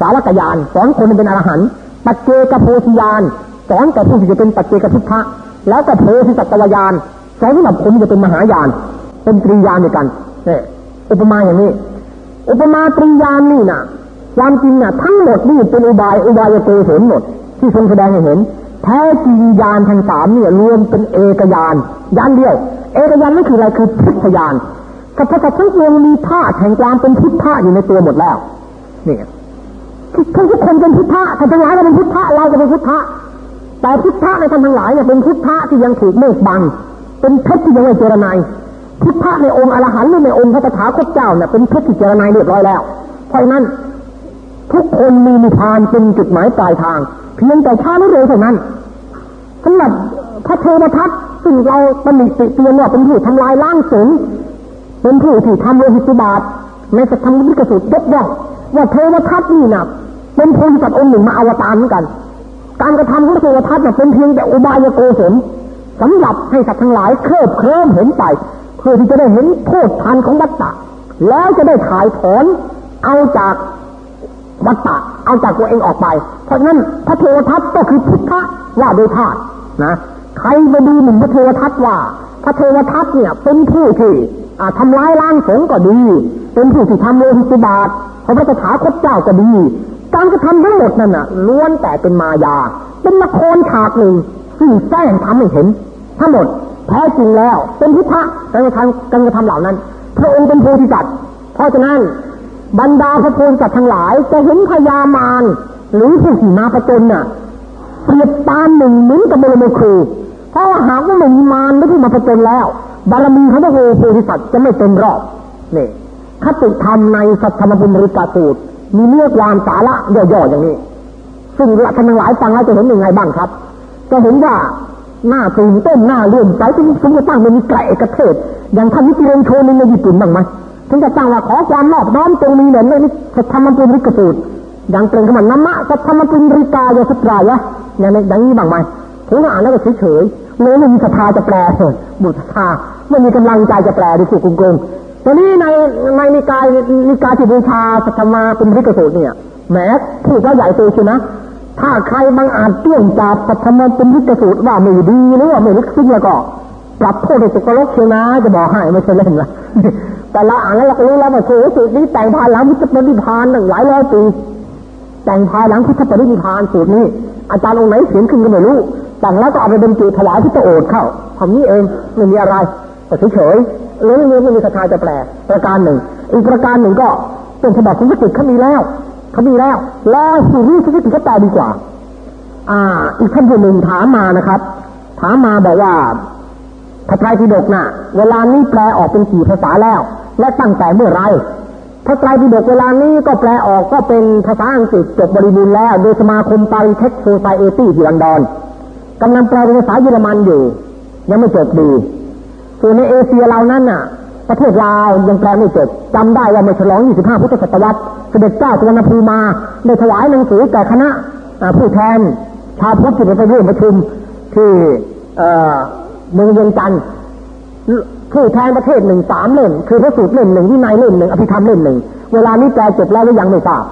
สาวกยานสอนคนเป็นอรหันต์ปัจเจกโพธิยานสอนแต่ผู้ที่จะเป็นปัจเจกพุทธะแล้วก็โพธิสัตวายานสอนสำหรับคนจะเป็นมหายาน เป็นตรียานด้วยกัน เนี่ยอุปมาอย่างนี้ อุปมาตรียานนี่นะความจริงนะทั้งหมดนี่เป็นอุบายอุบายโกศลหมด ที่ทรงแสดงให้เห็น แท้จริงยานทั้งสามเนี่ยรวมเป็นเอกยานยานเดียว เอกยานนั่นคืออะไรคือพุทธยานสัพพสัตทั้งปวงมีธาตุแห่งความเป็นพุทธะอยู่ในตัวหมดแล้วนี่ทุกทุกคนเป็นพุทธะท่านทั้งหลายก็เป็นพุทธะเราก็เป็นพุทธะแต่พุทธะในท่านทั้งหลายเนี่ยเป็นพุทธะที่ยังถูกเมฆบัง เป็นเพชรที่ยังไม่เจรนาย พุทธะในองค์อรหันต์หรือในองค์พระตถาคตเจ้าเนี่ยเป็นเพชรที่เจรนาเรียบร้อยแล้ว เพราะนั้นทุกคนมีนิพพานเป็นจุดหมายปลายทาง เพียงแต่ช้าหรือเร็วเท่านั้นสำหรับพระเทวทัตซึ่งเราตำหนิติเตียนว่าเป็นผู้ทำลายล้างสงเป็นผู้ที่ทำโลหิตบาทในสัทธรรมวิกสุดยกย่องว่าเทวทัตนี่นะเป็นพธิสัตว์องค์หนึ่งมาอวตารเหมือนกัน การกระทำของเทวทัตน่ะเป็นเพียงแต่อุบายโกศลสำหรับให้สัตว์ทั้งหลายเคลิบเคลิ้มเห็นไป พื่อที่จะได้เห็นโทษทันของวัตตะ แล้วจะได้ถ่ายถอนเอาจากวัตตะเอาจากตัวเองออกไป เพราะนั้นพระเทวทัตก็คือพุทธะว่าโดยธาตุนะใครไปดูหนึ่งพระเทวทัตว่า พระเทวทัตเนี่ยเป็นผู้ที่ทำร้ายล้างสงก็ดี เป็นผู้ที่ทำโลหิตบาทพระพุทธถาคตเจ้าก็ดี การกระทำทั้งหมดนั่นน่ะล้วนแต่เป็นมายา เป็นละครฉากหนึ่งซึ่งแสงทำให้เห็น ทั้งหมด แท้จริงแล้วเป็นพุทธะการกระทำการกระทำเหล่านั้น พระองค์เป็นโพธิสัตว์เพราะฉะนั้นบรรดาพระโพธิสัตว์ทั้งหลายจะเห็นพญามารหรือผู้ที่มาประจนน่ะเปรียบปานหนึ่งเหมือนกับบรมครูเพราะหากว่าไม่มีมารหรือผู้มาประจนแล้ว บารมีของพระโพธิสัตว์จะไม่เต็มรอบนี่คติธรรมในสัทธรรมบุญริกาสูตร มีเนื้อความสาระย่อๆอย่างนี้ ซึ่งท่านทั้งหลายฟังแล้วจะเห็นยังไงบ้างครับ จะเห็นว่า หน้าตื่นเต้นหน้าเลื่อมใสที่สมจะตั้งเป็นไก่เอกเทศ อย่างท่านนิติเรนโชนึงในญี่ปุ่นบ้างไหมถึงจะตั้งว่าขอความนอบน้อมจงมีเหมือนในสัทธรรมบุริกสูตรอย่างเปล่งคำว่านามะสัทธรรมบุริกายสัตรายะอย่างนี้บ้างไหมผมอ่านแล้วก็เฉยๆเลยไม่มีศรัทธาจะแปลบุตรศรัทธาไม่มีกำลังใจจะแปลดูถูกกงตอนนี้ในในนิกายนิกายที่บูชาสัทธมาเป็นริกสูตรเนี่ยแม้พูดว่าใหญ่โตชนะ ถ้าใครบางอาจเตี้ยงจับสัทมาเป็นริกสูตรว่าไม่ดีหรือว่าไม่ลึกซึ้งแล้วก็ปรับโทษในสุกลกเชียนะจะบอกให้ไม่ใช่เล่นละแต่ละอ่านแล้วเราก็รู้แล้วว่าโอ้สูตรนี้แต่งภายหลังพุทธปฏิพานหนึ่งหลายร้อยปีแต่งภายหลังพุทธปฏิพานสูตรนี้ อาจารย์องค์ไหนเขียนขึ้นก็ไม่รู้แต่งแล้วก็เอาไปเป็นจุถวายพุทธโอษเข้าทำนี้เองไม่มีอะไรแต่เฉยๆเรื่องนี้ไม่มีศรัทธาจะแปลประการหนึ่ง อีกประการหนึ่งก็เป็นฉบับของพระจิตเขามีแล้ว เขามีแล้วแล้วสิ่งนี้พระจิตก็แปดีกว่า อ่า อีกท่านผู้หนึ่งถามมานะครับ ถามมาบอกว่าพระไตรปิฎกน่ะ เวลานี้แปลออกเป็นกี่ภาษาแล้ว และตั้งแต่เมื่อไรพระไตรปิฎกเวลานี้ก็แปลออกก็เป็นภาษาอังกฤษจบบริบูรณ์แล้ว โดยสมาคมปาริเทคโซไซเอตี้ที่ลันดอนกำลังแปลเป็นภาษาเยอรมันอยู่ ยังไม่จบดีส่วนในเอเชียเรานั้นน่ะ ประเทศลาวยังแปลไม่จบจำได้ว่าเมื่อฉลอง 25 พุทธศตวรรษเสด็จเจ้าสุวรรณภูมาได้ถวายหนังสือแก่คณะผู้แทน ชาวพุทธที่ไปร่วมประชุมที่เมืองเวียงจันทร์ผู้แทนประเทศหนึ่งสามเล่มคือพระสูตรเล่มหนึ่งวินัยเล่มหนึ่งอภิธรรมเล่มหนึ่งเวลานี้แปลจบแล้วหรือยังไม่ทราบ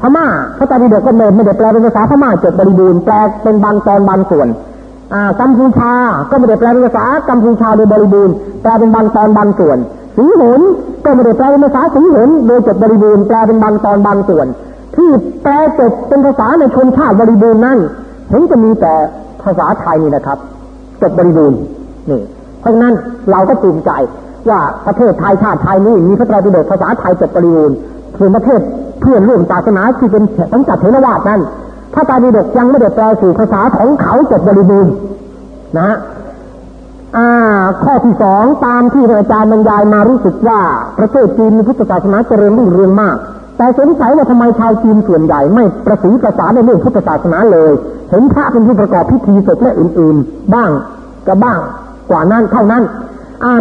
พม่าพระไตรปิฎกก็เมนไม่ได้แปลเป็นภาษาพม่าจบบริบูรณ์แปลเป็นบางตอนบางส่วน กัมพูชา ก็ไม่ได้แปลเป็นภาษากัมพูชาโดยบริบูรณ์แปลเป็นบางตอนบางส่วน สีหนก็ไม่ได้แปลเป็นภาษาสีหนโดยจบบริบูรณ์แปลเป็นบางตอนบางส่วน ที่แปลจบเป็นภาษาในชนชาติบริบูรณ์นั่นเห็นจะมีแต่ภาษาไทยนี่นะครับ จบบริบูรณ์นี่ เพราะฉะนั้นเราก็ภูมิใจว่าประเทศไทยชาติไทยนี่มีพระไตรปิฎกภาษาไทยจบบริบูรณ์ส่วนประเทศเพื่อนร่วมศาสนาที่เป็นสังกัดเทรวาสนั้น พระไตรปิฎกยังไม่ได้แปลสู่ภาษาของเขาจบบริบูรณ์นะฮะข้อที่สองตามที่อาจารย์บรรยายมารู้สึกว่า ประเทศจีนมีพุทธศาสนาเจริญรุ่งเรืองมาก แต่สงสัยว่าทำไมชาวจีนส่วนใหญ่ไม่ประสีประสานในเรื่องพุทธศาสนาเลย เห็นพระเป็นผู้ประกอบพิธีศพและอื่น ๆ บ้างก็บ้างกว่านั้นเท่านั้น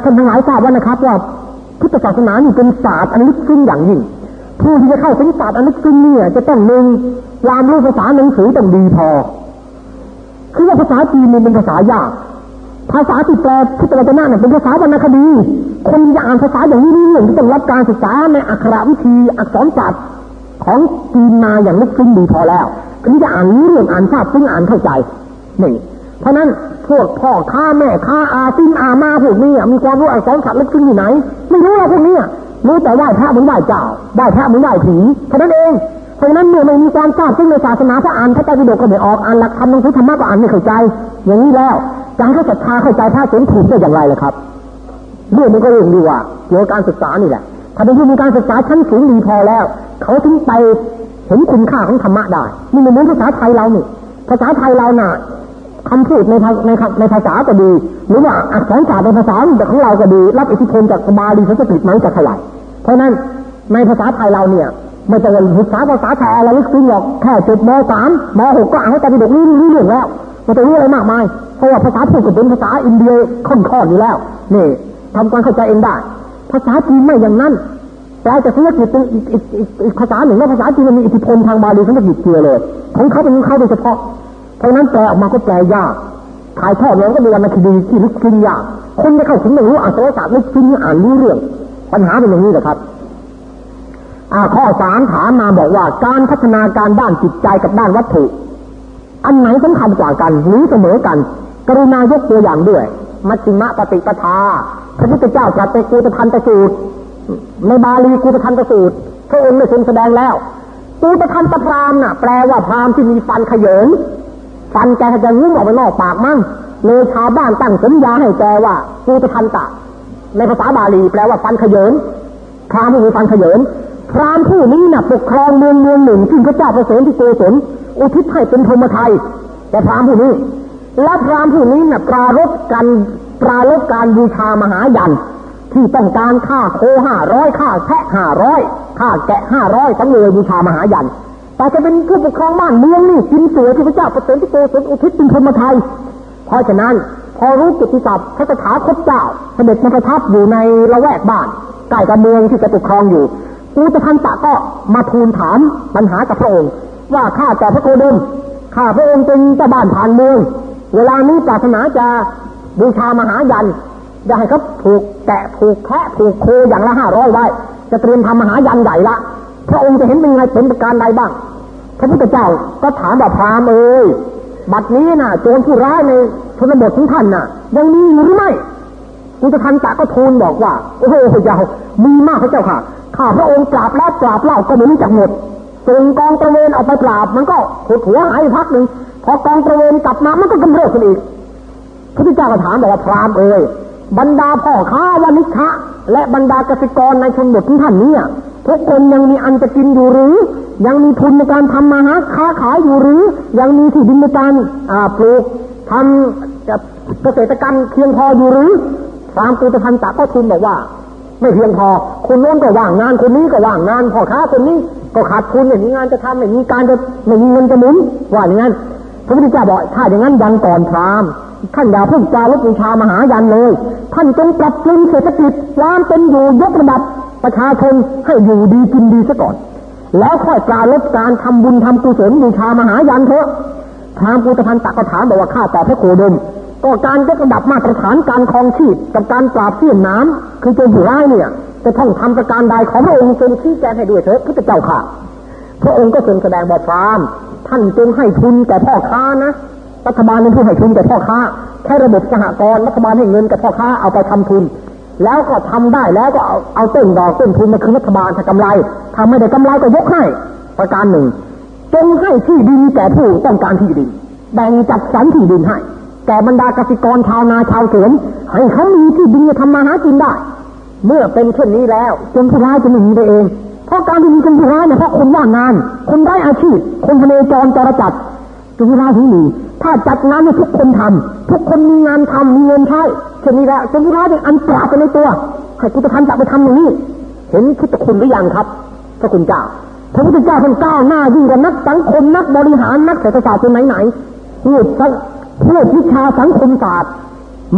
ท่านทั้งหลายทราบว่านะครับว่าพุทธศาสนานี่เป็นศาสตร์อันลึกซึ้งอย่างยิ่งผู้ที่จะเข้าถึงศาสตร์อันลึกซึ้งเนี่ยจะต้องหนึ่ง ความรู้ภาษาหนังสือต้องดีพอ คือว่าภาษาจีนมันเป็นภาษายาก ภาษาที่แปลพุทธวจนะเนี่ยเป็นภาษาวรรณคดี คนจะอ่านภาษาอย่างนี้นี่ที่ต้องรับการศึกษาในอักขระวิธีอักษรศาสตร์ของจีนมาอย่างลึกซึ้งดีพอแล้วถึงจะอ่านรู้เรื่องอ่านทราบซึ้งอ่านเข้าใจนี่เพราะนั้นพวกพ่อค้าแม่ค้าอาซินอามาพวกนี้มีความรู้อักษรศาสตร์ลึกซึ้งที่ไหน ไม่รู้หรอกพวกนี้รู้แต่ไหว้พระเหมือนไหว้เจ้าไหว้พระเหมือนไหว้ผีเท่านั้นเอง เพราะนั้นเมื่อไม่มีการทราบซึ่งในศาสนาถ้าอ่านพระไตรปิฎกก็ไม่ออกอ่านหลักธรรมหนังสือธรรมะก็อ่านไม่เข้าใจ อย่างนี้แล้วการให้ศรัทธาเข้าใจพระสงฆ์ถูกได้อย่างไรล่ะครับเรื่องมันก็เรื่องดีว่าเกี่ยวกับการศึกษานี่แหละ ถ้าเป็นผู้มีการศึกษาชั้นสูงดีพอแล้ว เขาถึงไปเห็นคุณค่าของธรรมะได้นี่มันเหมือนภาษาไทยเรานี่ภาษาไทยเราน่ะคำพูดในในในภาษาก็ดี หรือว่าอักษรศาสตร์ในภาษาของเราก็ดี รับอิทธิพลจากบาลีสันสกฤตมาจากเท่าไหร่เพราะนั้นในภาษาไทยเราเนี่ย ไม่ต้องศึกษาภาษาไทยอะไรลึกซึ้งหรอกแค่จบมสามมหกก็อ่านให้ตาปิฎกรู้รู้เรื่องแล้วมันจะรู้อะไรมากมายเพราะว่าภาษาพูดก็เป็นภาษาอินเดียค่อนๆออยู่แล้วนี่ทำความเข้าใจเองได้ ภาษาจีนไม่อย่างนั้นแปลจากสันสกฤตเป็นอีกอีกอีกอีกภาษาหนึ่งแล้วภาษาจีนมันมีอิทธิพลทางบาลีสันสกฤตเกี่ยวเลยของเขาเป็นของเขาโดยเฉพาะ เพราะนั้นแปลออกมาก็แปลยากถ่ายทอดแล้วก็มีวรรณคดีที่ลึกซึ้งยากคนจะเข้าถึงไม่รู้อ่านโทรศัพท์ลึกซึ้งอ่านรู้เรื่อง ปัญหาเป็นอย่างนี้แหละครับ ข้อสามถามมาบอกว่าการพัฒนาการด้านจิตใจกับด้านวัตถุ อันไหนสำคัญกว่ากันหรือเสมอกัน กรุณายกตัวอย่างด้วย มัชฌิมะปฏิปทาพระพุทธเจ้าตรัสในกูตทันตสูตรในบาลีกูตทันตสูตรพระองค์ได้ทรงแสดงแล้วกูตทันตพรามน่ะ แปลว่าพรามที่มีฟันขยงฟันแกจะงุ้มออกไปนอกปากมั่งเลยชาวบ้านตั้งสัญญาให้แกว่ากูตทันตะ ในภาษาบาลีแปลว่าฟันขยงพรามที่มีฟันขยง พรามผู้นี้นะ่ะปกครองเมืองเมืองหนึ่งซึ่งพระเจ้าประเสริฐที่โกศลอุทิศให้เป็นธรรมไทยแต่พรามผู้นี้ และพรามผู้นี้นะ่ะปรารบกันปรารบการบูชามหายันที่ต้องการฆ่าโคห้าร้อยฆ่าแพะห้าร้อยฆ่าแกะห้าร้อยทั้งเลยบูชามหายันแต่จะเป็นผู้ปกครองบ้านเมืองนี่กินเสือที่พระเจ้าประเสริฐที่โกศลอุทิศเป็นธรรมไทยเพราะฉะนั้นพอรู้กิตติศัพท์พระสถาคตเจ้าเสด็จมาประทับอยู่ในละแวกบ้านใกล้กับเมืองที่จะปกครองอยู่ อุตพันตะก็มาทูลถามปัญหากับพระองค์ ว่าข้าแต่พระโกดมข้าพระองค์เป็นเจ้าบ้านผ่านเมือง เวลานี้ปรารถนาจะบูชามหายันจะให้เขาผูกแกะผูกแพะผูกโคอย่างละห้าร้อยไว้ จะเตรียมทำมหายันใหญ่ละพระองค์จะเห็นเป็นไงเป็นประการใดบ้าง พระพุทธเจ้าก็ถามแบบพรามเอ้ยบัดนี้น่ะโจรผู้ร้ายในชนบทของท่านน่ะยังมีอยู่หรือไม่อุตพันตะก็ทูลบอกว่า โอ้โหยาวมีมากพระเจ้าค่ะ ข้าพระองค์ปราบแล้วปราบเล่าก็ไม่รู้จักหมดส่งกองตระเวนออกไปปราบ มันก็หดหัวหายพักหนึ่งพอกองตระเวนกลับมามันก็กำเริบขึ้นอีกพระพุทธเจ้าก็ถามบอกว่าพรามเอ่ยบรรดาพ่อค้าวานิชะและบรรดาเกษตรกรในชนบทของท่านนี้ทุกคนยังมีอันจะกินอยู่หรือ ยังมีทุนในการทำมาหาค้าขายอยู่หรือ ยังมีที่ดินในการปลูกทำเกษตรกรรมเพียงพออยู่หรือพรามปุตพันตะก็ทูลบอกว่า ไม่เพียงพอคนโน้นก็ว่างงานคนนี้ก็ว่างงานพ่อค้าคนนี้ก็ขาดทุนไม่มีงานจะทำไม่มีการจะไม่มีเงินจะหมุนว่าอย่างนั้นพระพุทธเจ้าบอกถ้าอย่างนั้นยังก่อนพรามท่านอย่าเพิ่งจาลบบูชามหายันเลย ท่านจงปรับปรุงเศรษฐกิจความเป็นอยู่ยกระดับประชาชนให้อยู่ดีกินดีซะก่อน แล้วค่อยปราลบการทำบุญทำกุศลบูชามหายันเถอะพรามปุตพันตะก็ถามบอกว่าข้าแต่พระโคดม ก็การยกระดับมาตรฐานการคลองชีพกับการปราบเสี้ยนน้ำคือโจรผู้ร้ายเนี่ยจะต้องทำประการใดของพระองค์จงชี้แจงให้ด้วยเถิดพระเจ้าค่ะ พระองค์ก็ทรงแสดงบอกพรามท่านจงให้ทุนแก่พ่อค้านะรัฐบาลเป็นผู้ให้ทุนแก่พ่อค้าแค่ระบบสหกรณ์รัฐบาลให้เงินแก่พ่อค้าเอาไปทำทุน แล้วก็ทำได้แล้วก็เอาเอาต้นดอกต้นทุนมาคืนรัฐบาลถ้ากำไรทำไม่ได้กำไรก็ยกให้ ประการหนึ่งจงให้ที่ดินแก่ผู้ต้องการที่ดินแบ่งจัดสรรที่ดินให้ แก่บรรดาเกษตรกรชาวนาชาวสวนให้เขามีที่ดินทำมาหากินได้ เมื่อเป็นเช่นนี้แล้วจนผู้ร้ายจะไม่มีไปเอง เพราะการที่มีคนผู้ร้ายเนี่ยเพราะคนว่างงาน คนไร้อาชีพ คนทะเลจรจรจัดจนผู้ร้ายถึงมีถ้าจัดงานให้ทุกคนทำทุกคนมีงานทำมีเงินใช้เช่นนี้แหละจนผู้ร้ายเป็นอันปราไปในตัวให้กุตพันจะไปทำอย่างนี้ เห็นคิดคุณหรือยังครับพระคุณเจ้าพระพุทธเจ้าท่านก้าวหน้ายิ่งกว่านักสังคมนักบริหารนักเศรษฐศาสตร์จนไหนไหนพูด พูดวิชาสังคมศาสตร์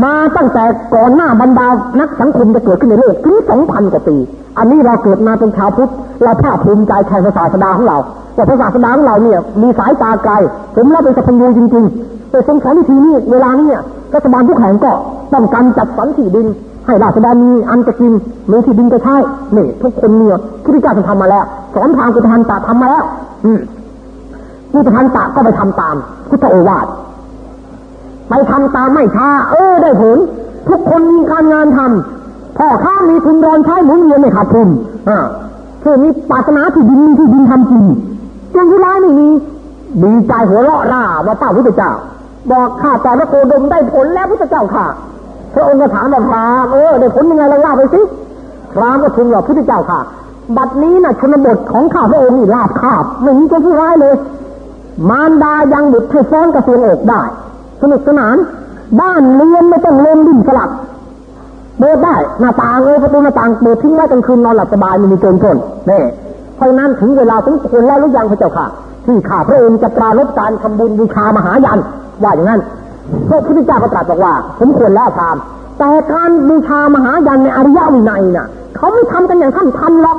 มาตั้งแต่ก่อนหน้าบรรดานักสังคมจะเกิดขึ้นในโลกถึงสองพันกว่าปี อันนี้เราเกิดมาเป็นชาวพุทธเราภาคภูมิใจแทนศาสดาของเราว่าศาสดาของเราเนี่ย มีสายตาไกลผมรับเป็นสัพพัญญูจริงๆแต่ทรงสอนวิธีนี้เวลานี้รัฐบาลทุกแห่งก็ต้องการจัดสรรที่ดิน ให้ราษฎรมีอันจะกินมีที่ดินจะใช้นี่ทุกคนเนี่ยพุทธเจ้าทำมาแล้ว สอนทางกุฏันตะทำมาแล้ว อืมกุฏันตะก็ไปทำตามพุทธโอวาท ไปทำตามไม่ช้าเออได้ผล ทุกคนมีการงานทำพ่อค้ามีทุนรอนใช้หมุนเวียนไม่ขาดทุนอ่าคือมีปาสนาที่ดินมีที่ดินทำกินจนที่ร้ายไม่มีดีใจหัวเราะร่าว่าเป้าพุทธเจ้า บอกข้าแต่พระโคดมได้ผลแล้วพุทธเจ้าค่ะพระองค์ก็ถามบอกพรามเออได้ผลยังไงเราเล่าไปสิพรามก็ทูลว่าพุทธเจ้าค่ะ บัดนี้นะ่ะชนบทของข้าพระองค์นี่ลาบคาบไม่มีคนผู้ร้ายเลย มารดายังบุตรให้ฟ้อนกระเสียงอกได้ สนุกสนาน บ้านเรือนไม่ต้องเล่นดินสลักเปิดได้หน้าต่างเลยประตูหน้าต่างเปิดทิ้งไว้กลางคืนนอนหลับสบายไม่มีโจรชนนี่เพราะนั้นถึงเวลาสมควรแล้วหรือยังพระเจ้าค่ะ ที่ข้าพระองค์จะตราลบการทำบุญบูชามหายันว่าอย่างนั้นพระพุทธเจ้าก็ตรัสบอกว่า สมควรแล้วพามแต่การบูชามหายันในอริยวินัยน่ะเขาไม่ทำกันอย่างท่านทำหรอก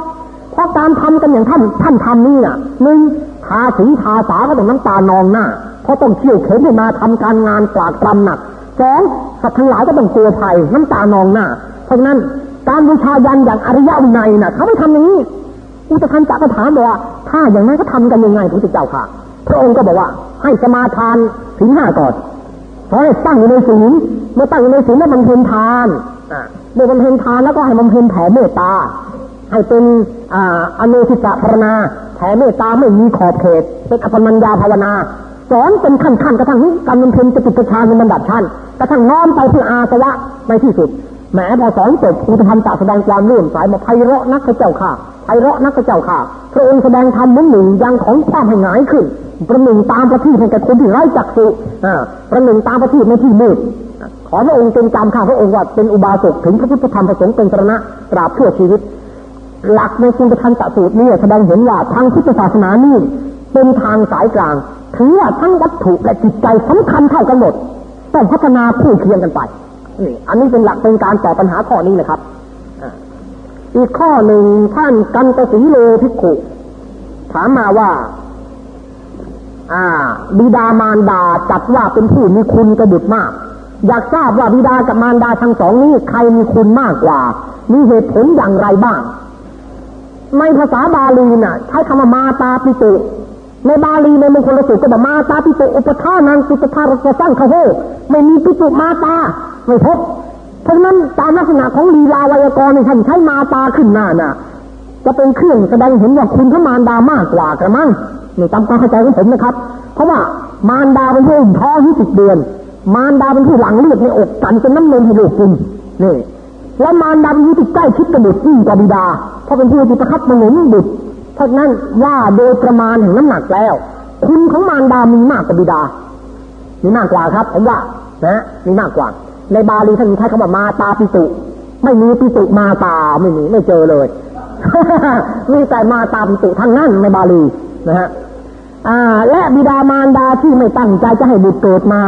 เพราะการทำกันอย่างท่านท่านทำนี่น่ะหนึ่งทาสีทาสาก็ต้องน้ำตานองหน้า ราะต้องเขี่ยวเข็นมาทำการงานกวาดกรำหนักสองสัตว์ทั้งหลายก็ต้องกลัวภัยน้ำตานองหน้า เพราะนั้นการบูชายันอย่างอริยวินัยน่ะเขาไม่ทำอย่างนี้ อุตคันจักรถามบอกว่าถ้าอย่างนั้นก็ทำกันยังไงพระพุทธเจ้าค่ะ พระองค์ก็บอกว่า ให้สมาทานถึงห้าก่อนเพราะตั้งอยู่ในศีลเมื่อตั้งอยู่ในศีลแล้วบำเพ็ญทานเมื่อบำเพ็ญทานแล้วก็ให้บำเพ็ญแผ่เมตตา ให้เป็นอนุสิตะภาวนาแผ่เมตตาไม่มีขอบเขตเป็นอัปมัญญาภาวนา สอนเป็นขั้นขั้นกระทั่งนี้การบำเพ็ญจะติดฌานในบรรดับชั้นกระทั่งน้อมไปเพื่ออาสวะในที่สุดแม้พอสอนจบอุตธรรมจะแสดงความร่วมสายมาไพเราะนักเจ้าค่ะไพเราะนักเจ้าค่ะพระองค์แสดงธรรมเหมือนหนึ่งยังของความให้หงายขึ้นประหนึ่งตามประทีปให้แก่คนที่ไร้จักษุประหนึ่งตามประทีปในที่มืดขอพระองค์จงจำข้าพระองค์ว่าเป็นอุบาสกถึงพระพุทธธรรมประสงค์เป็นสรณะตราบชั่วชีวิต หลักในคุณธรรมตสูตรนี้แสดงเห็นว่าทางพุทธศาสนานี่ เป็นทางสายกลางถือว่าทั้งวัตถุและจิตใจสำคัญเท่ากันหมดต้องพัฒนาคู่เคียงกันไปนี่อันนี้เป็นหลักเป็นการตอบปัญหาข้อนี้นะครับอีกข้อหนึ่งท่านกันตสีโลพิกุถามมาว่า อ่า บิดามารดาจัดว่าเป็นผู้มีคุณกระบุตรมาก อยากทราบว่าบิดากับมารดาทั้งสองนี้ใครมีคุณมากกว่า มีเหตุผลอย่างไรบ้างในภาษาบาลีน่ะ ใช้คำว่ามาตาปิตุ ในบาลีในมงคลสูตรก็บอกมาตาปิตุอุปทานังปิตุภารสสร้างเขาโไม่มีปิตุมาตาไม่พบ เพราะนั้นตามลักษณะของลีลาวยากรในท่านใช้มาตาขึ้นหน้าน่ะ จะเป็นเครื่องแสดงเห็นว่าคุณพระมารดามากกว่ากระมังนี่ตามความเข้าใจของผมนะครับ เพราะว่ามารดาเป็นผู้อุ่นท้องที่สิบเดือน มารดาเป็นผู้หลังเลือดในอกกันเป็นน้ำนมให้ลูกกินนี่แล้วมารดาเป็นผู้ที่ใกล้ชิดกับบุตรยิ่งกว่าบิดาเพราะเป็นผู้ที่ประคับประงมบุตร เพราะนั้นว่าโดยประมาณแห่งน้ำหนักแล้ว คุณของมารดามีมากกว่าบิดา มีมากกว่าครับ ผมว่านะมีมากกว่า ในบาลีท่านใช้คำว่ามาตาปิตุ ไม่มีปิตุมาตาไม่มีไม่เจอเลยมีแต่มาตาปิตุทั้งนั้นในบาลีนะฮะและบิดามารดาที่ไม่ตั้งใจจะให้บุตรเกิดมา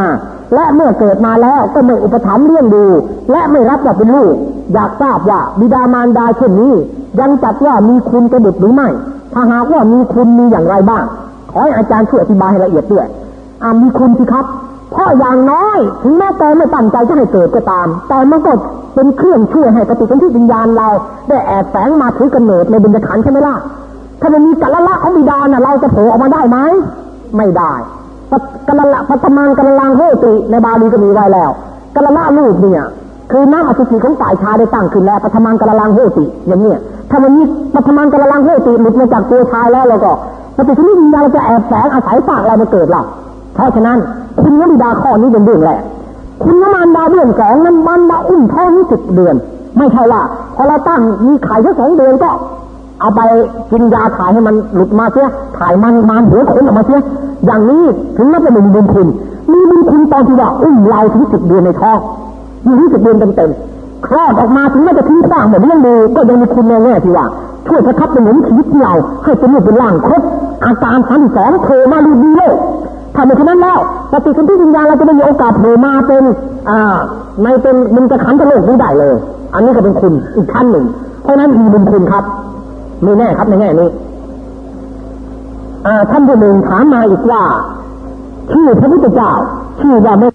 และเมื่อเกิดมาแล้วก็ไม่อุปถัมภ์เลี้ยงดู และไม่รับว่าเป็นลูก อยากทราบว่าบิดามารดาเช่นนี้ ยังจัดว่ามีคุณกระบุตรหรือไม่ ถ้าหากว่ามีคุณมีอย่างไรบ้าง ขอให้อาจารย์ช่วยอธิบายให้ละเอียดด้วยอ่ามีคุณสิครับเพราะอย่างน้อยถึงแม้แต่ไม่ตั้งใจจะให้เกิดก็ตาม แต่มันก็เป็นเครื่องช่วยให้ปฏิสันธิวิญญาณเรา ได้แอบแฝงมาถือกำเนิดในบุญขันใช่ไหมล่ะถ้ามันมีกัลละของบิดาน่ะเราจะโผล่ออกมาได้ไหมไม่ได้ กัลละปัตมังกัลลังโหติในบาลีก็มีไว้แล้วกัลละลูกเนี่ย คือน้ำอสุจิของฝ่ายชายได้ตั้งขึ้นแล้วปัตมังกัลลังโหติอย่างเนี้ยถ้ามันมีปัตมังกัลลังโหติหลุดมาจากตัวชายแล้วเราก็ปฏิสันธิวิญญาณเราจะแอบแฝงอาศัยฝากเรามาเกิดเราเพราะฉะนั้นคุณนบิดาข้อนี้เป็นเรื่องแรกคุณนมารดาเรื่องสองนั้นมันดาอุ้มท้องสิบเดือน ไม่ใช่ว่าพอเราตั้งมีไข่แค่สองเดือนก็ เอาไปกินยาถ่ายให้มันหลุดมาเสียถ่ายมันมันหัวขนออกมาเสียอย่างนี้ถึงนับเป็นบุญคุณมีบุญคุณตอนที่ว่าอุ้มเราถึงสิบเดือนในท้องอยู่ที่สิบเดือนเต็มๆคลอดออกมาถึงแม้จะทิ้งขว้างหมดเรื่องดูก็ยังมีคุณแน่ที่ว่าช่วยประทับเป็นหนุนชีวิตเราให้เป็นรูปเป็นร่างครบอาการสามสองโผล่มาดูดีโลกถ้าไม่ฉะนั้นแล้วปฏิสันธิวิญญาณเราจะไม่มีโอกาสโผล่มาเป็นอ่าในเป็นมันจะขันจะโลกนี้ได้เลย อันนี้ก็เป็นคุณอีกขั้นหนึ่ง เพราะนั้นมีบุญคุณครับ มีแน่ครับในแง่นี้ท่านผู้หนึ่งถามมาอีกว่าชื่อพระพุทธเจ้าชื่อว่าไม่